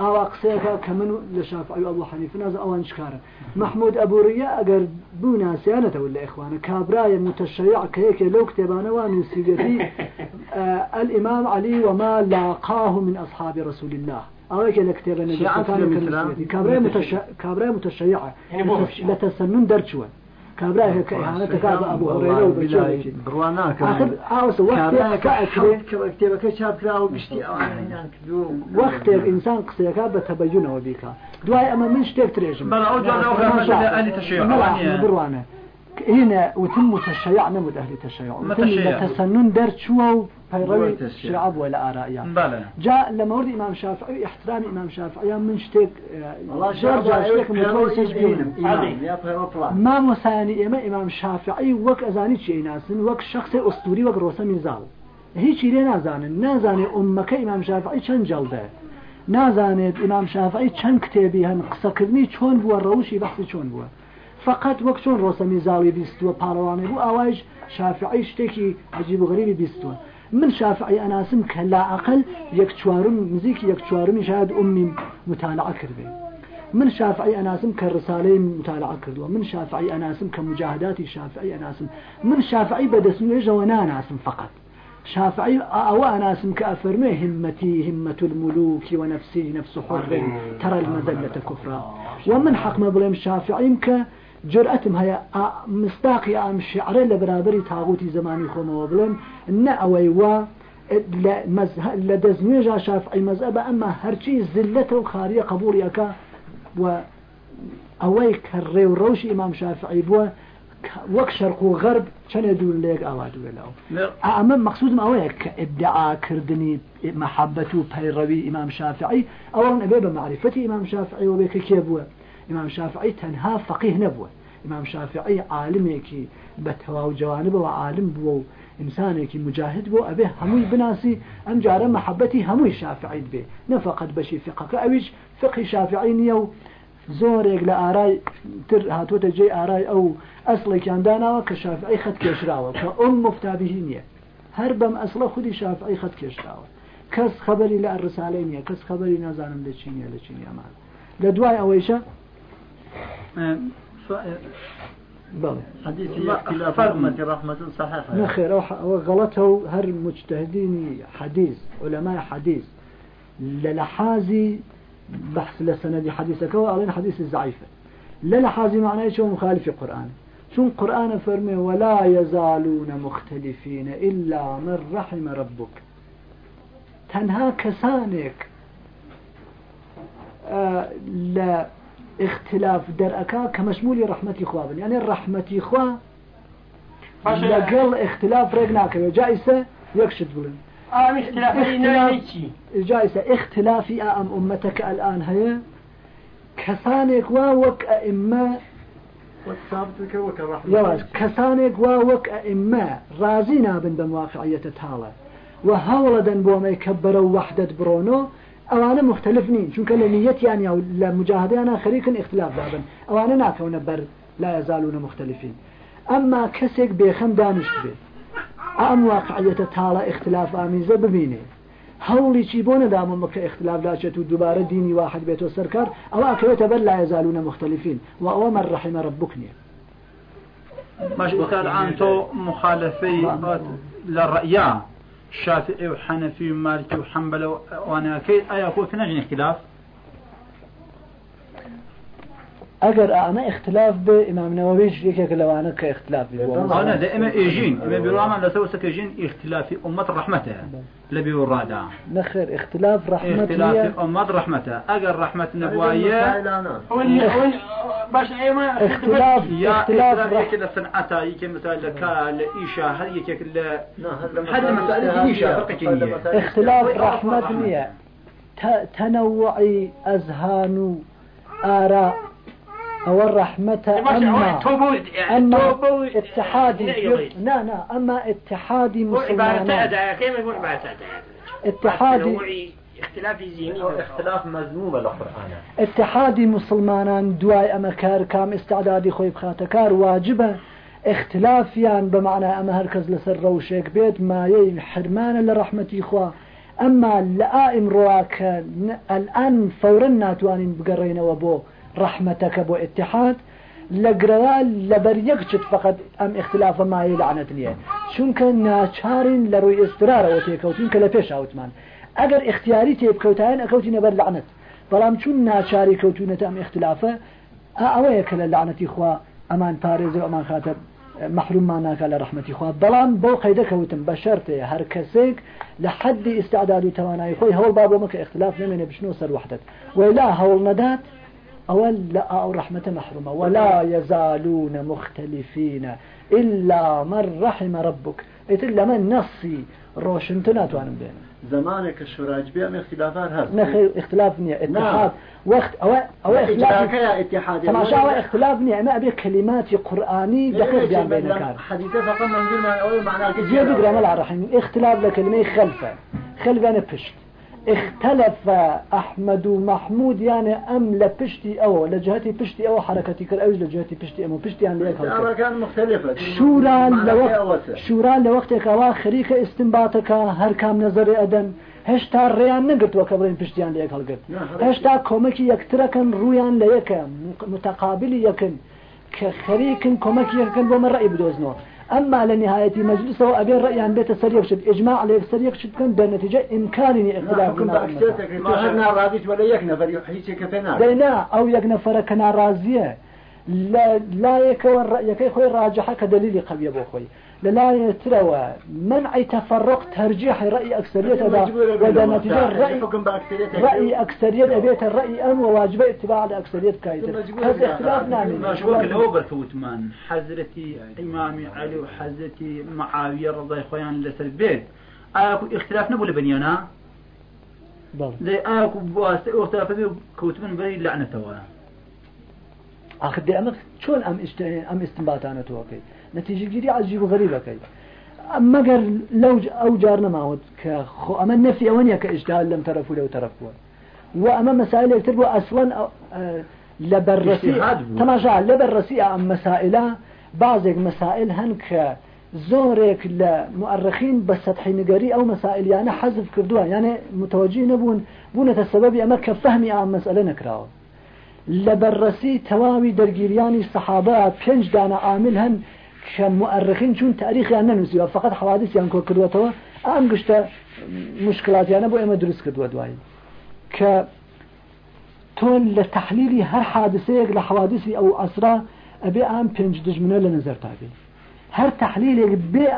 ئاوا قسەیەەکە کە من لە شافعی ئەبوو حەنیف ناز ئەوان شکارە محمود ئەبووریە ئەگەر بوو ناسیانەتەوە لە ئەخوانە کابرایە متشيع کە یەکێ لەو کتێبانەوە نووسیگەتی الإمام علي وما لاقاه من أصحاب رسول الله. لكتاب النبي كابراء متشيع كابراء متشيعة لتسنن درجوا كابراه كإهانة كعب أبو هريرة وبجاري بڕواناکە آخر عاوز وقت كأكله کتێبەکە چاپرا و گشتی ئەوانیان کردو وەختێک ئینسان قسەکە بە تەبەجونەوە بیکە دوای ئەمە من شتێک ترێژم بەڵام ئەو جوانە ئەو خەمەشە لە ئەهلی تەشەیع ئەوانیە. هنا وتم متشيع نمد أهل تشيع. متشيع. تسنن درشوا وبيروي تشيع. شعب ولا بەڵێ جاء لما ورد إمام شافعي احترام إمام شافعي من والله جار جار شتيك متوسج پەیوە ما مساني إما إمام شافعي وك أزاني شيء ناس وك شخص أسطوري وك روسا ميزال. هیچ لێ نازانن. نازانێ ئومەکە ئیمام شافعی چەند جەڵدە نازانێت ئیمام شافعی چەند کتێبی هەن قسەکردنی چۆن بووە ڕەوشی بەخسی چۆن بووە فقط وەک چۆن ڕۆسەمی زاڵی بیستووە پاڵەوانێ بوو ئاوایش شافعی شتێکی عجیب و غەریبی بیستووە من شافعی ئەناسم کە لاعقل یەک چوارم نزیکی یەک چوارمی شاید ئومی متالعە کردێ من شافعي أناسم كالرسالة مطالعة كردوا من شافعي أناسم كمجاهدات شافعي أناسم من شافعي بدسنو جوانا أناسم فقط شافعي أو أناسم كأفرمي همتي همة الملوك ونفسي نفس حر ترى المذلة كفرا ومن حق ما بلهم شافعي ك جرأتم هيا مصداقي أم شعر لبرابري تاغوتي زماني خوما وبلهم إن أويوا لدزنيجا شافعي مذهب أما هرشي زلته وخارية قبول يكا و ئەوەی کە ڕێوڕەوشی ئیمام شافعی بووە وەک شەرق و غەرب چەنێ دوور لێک ئاوا دوێلەوە ئەمە مەخصودم ئەوەیە کە ئدعاکردنی محەبەت و پەیڕەوی ئیمام شافعی ئەوەن ئەبێ بە معرفەتی ئیمام شافعی و بێکە کێ بووە. ئیمام شافعی تەنها فەقیه نەبووە ئیمام شافعی عالمێکی بە تەواو جوانبەوە عالم بووە و ئینسانێکی مجاهد بۆ ئەبێ هەمووی بناسی ئەم جارە محەبەتی هەمووی شافعیت بێ نەفقت بەشی فقەکە ئەویش فقی شافعی نییە و زۆرێک لە تر جێ ئارای ئەو ئەسڵێکیان داناوە کە شافعی خەت کێشراوە کە ئەم مفتابیهی نییە هەر بەم ئەسڵە خودی شافعی خەت کێشراوە کەس خبری لە ئەرسالەی نییە کەس خبری نازانم لە چینیە لە چینیامان لە دوای بەڵێ حديث اختلاف أمة رحمة صحيحة؟ نخير أو أو غلطه هر مجتهدين حديث علماء حديث. للحازي بحث لسند حديثك وأعلن حديث الزعيفة للحازي معناه شو؟ مخالف القرآن. شو القرآن فرمي؟ ولا يزالون مختلفين إلا من رحم ربك. تنها كسانك. آه لا. اختلاف درأكا كمشمول رحمة إخوة يعني الرحمة إخوة لقل اختلاف رقناك جائسة يكشد بلن آه اختلاف جائسة اختلافي أم أمتك الآن هي كسانك ووك أئمة يواش كسانك ووك أئمة رازينا بن بمواقعية تالا وهولدا بوما يكبروا وحدة برونو. ئەوانە مختلف نین چونکە لە نیەتیان یا لە مجاهدیانە خەریکن اختلاف دابن. ئەوانە ناکەونە بەر لا يزالون مختلفين ئەمما کەسێک بێخەم دانیشت بێت ئەم واقعیەتە تاڵە اختلاف ئامیزە ببینێ. هەوڵی چی بۆ نەدامەمە کە اختلاف داچێت و دووبارە دینی واحد بێتەوە سەرکار ئەوە ئەکەوێتە بەر لا يزالون مختلفين و ئەوە من رحمە ربك نییە. باش بكار عن تو مخالفي للرأيان شافعي وحنفي ومالكي وحنبل وأنا كي ايا أقول في نجن اختلاف ئەگەر ئەمە اختلاف بێ ئمام نەوەویش یەکێک لەوانە کە اختلاف أنا دائما ايجين اما بيراما لا سوى سكجين اختلاف امة رحمتها لبي ورادا نخير اختلاف رحمة اختلاف امة رحمتها اجر رحمة نبوايا باش ايما اختلاف يا اختلاف اختلاف رح... يك مثلا لكا لإيشا هل يك حد مسألة إيشا فرق اختلاف ت- تنوعي أذهان آراء أو الرحمة أما أما اتحاد لا لا أما اتحاد عبارة مسلمان أداء كيف يقول عبارة أداء اتحاد اختلاف ذهني اختلاف مذموم القرآن اتحادی مسلمانان دوای ئەمە کار کام ئستعدادی خۆی بخاتە. کار واجبە اختلافیان بە معنای ئەمە هەرکەس لەسەر ڕەوشێک بێت مایەی حرمانە لە ڕەحمەتی خوا. أما لآئم رواك الآن فورا ناتوانين بقرين وبو رحمتك بو اتحاد لقروال لبريك فقط أم اختلاف ما يلعنت ليه ڕووی ئێسترارەوە تێکەوتین کە لە پێش ئاوتمان. ئەگەر اختیاری تێبکەوتایان ئەکەوتی نەبەر لعنت. بەڵام چون ناچاری کەوتونەتە ئەم اختلافە ئەوەیە کە لە لعنەتی خوا ئەمان پارێز و ئەمان خاتە محروممان ناکە لە ڕحمەتی خوا. بەڵام بۆ قەیدەکەوتم بە شەرتەیە هەر کەسێک لە حدی ئستعداد و توانایی خۆی هەوڵ با بۆمە کە اختلاف نمێنێ بشنو سەر وحدت. ولا هەوڵ نەدات أول لا أو رحمة محرومة ولا يزالون مختلفين إلا من رحم ربك. إلا من نصي روشن تناتوانم بين. زمانك الشراج بيام اختلافات هذا نخي اختلاف نية اتحاد. وقت أو أو اختلاف اتحاد تماشى أو اختلاف نية. ما أبي كلمات قرآني دقيق بيان بينك. حديثة فقط منظور ما أول معناه كثير جيب بقرا ملع رحيم. اختلاف لكلمة خلفة. خلفة أنا بشت اختلف ئەحمد و مححمود یانە ئەم لە پشتی ئەوە لە جهتی پشتی ئەوە حرکەتی کرد ئەوش لە جهتی پشتی ئەمە پشتیان شوران لە شوران لە وەختێکەوە خەریکە ئستنباتەکە هەر کام نظری ئەدەن هێشتا ڕێیان نەگرتووە کە بڵێن پشتیان لە یەک هەڵگرت. هێشتا کۆمەکی یەکترەکەن ڕویان لە یەکە. متەقابلی یەکن. کە خەریکن کۆمەکی یەکەن بۆ مە ڕێی بدۆزنەوە. أما لنهاية مجلس أو أبي الرأي عن بيت سريق شد إجماع عليه سريق شد كان بالنتيجة إمكانني اختلاف ما هرنا راضيت ولا يك نفر يحيي كفنا دينا أو يك نفر كنا راضية لا لا يكون رأيك خوي راجحة كدليل قوي أبو خوي لا يتروى منع تفرق ترجيح رأي أكثرية وده نتيجة رأي رأي أكثرية أبيت الرأي أم وواجب اتباع الأكثرية كايدة. هذا اختلاف نعمل ما شو وقت هو برفوتمان حزرتي إمامي علي وحزرتي معاوية رضي خويان لسر البيت. أكو اختلاف نبو لبنيانا زي أكو بواسطة اختلاف كوتمن بري لعنة توانا آخر دي أمك شون أم است أم استنباطانه توقي نتيجة جدي عجيب وغريبة كي أما قر لو أو جارنا معود كخو أما النفي أونيا كإجتهاد لم ترفوا لو ترفوا وأما مسائل يكتبوا أصلا أه لبرسي تماشا لبرسي أم مسائل بعض مسائل هنك زورك لمؤرخين بسطحي نقري أو مسائل يعني حذف كردوها يعني متوجه نبون بونة السبب أما كفهمي عن مسألة نكراوه لبرسي تواوي درجيرياني الصحابة بينج دانا عامل هن كمؤرخين شون تاريخ يعني ننسيها فقط حوادث يعني كو كدوتوا أم قشتا مشكلات يعني بو إما درس كدوا دواي ك تون لتحليلي هر حادثة لحوادثي أو أسرى أبي أم بينج دجمنه لنظر تابي هر تحليل بي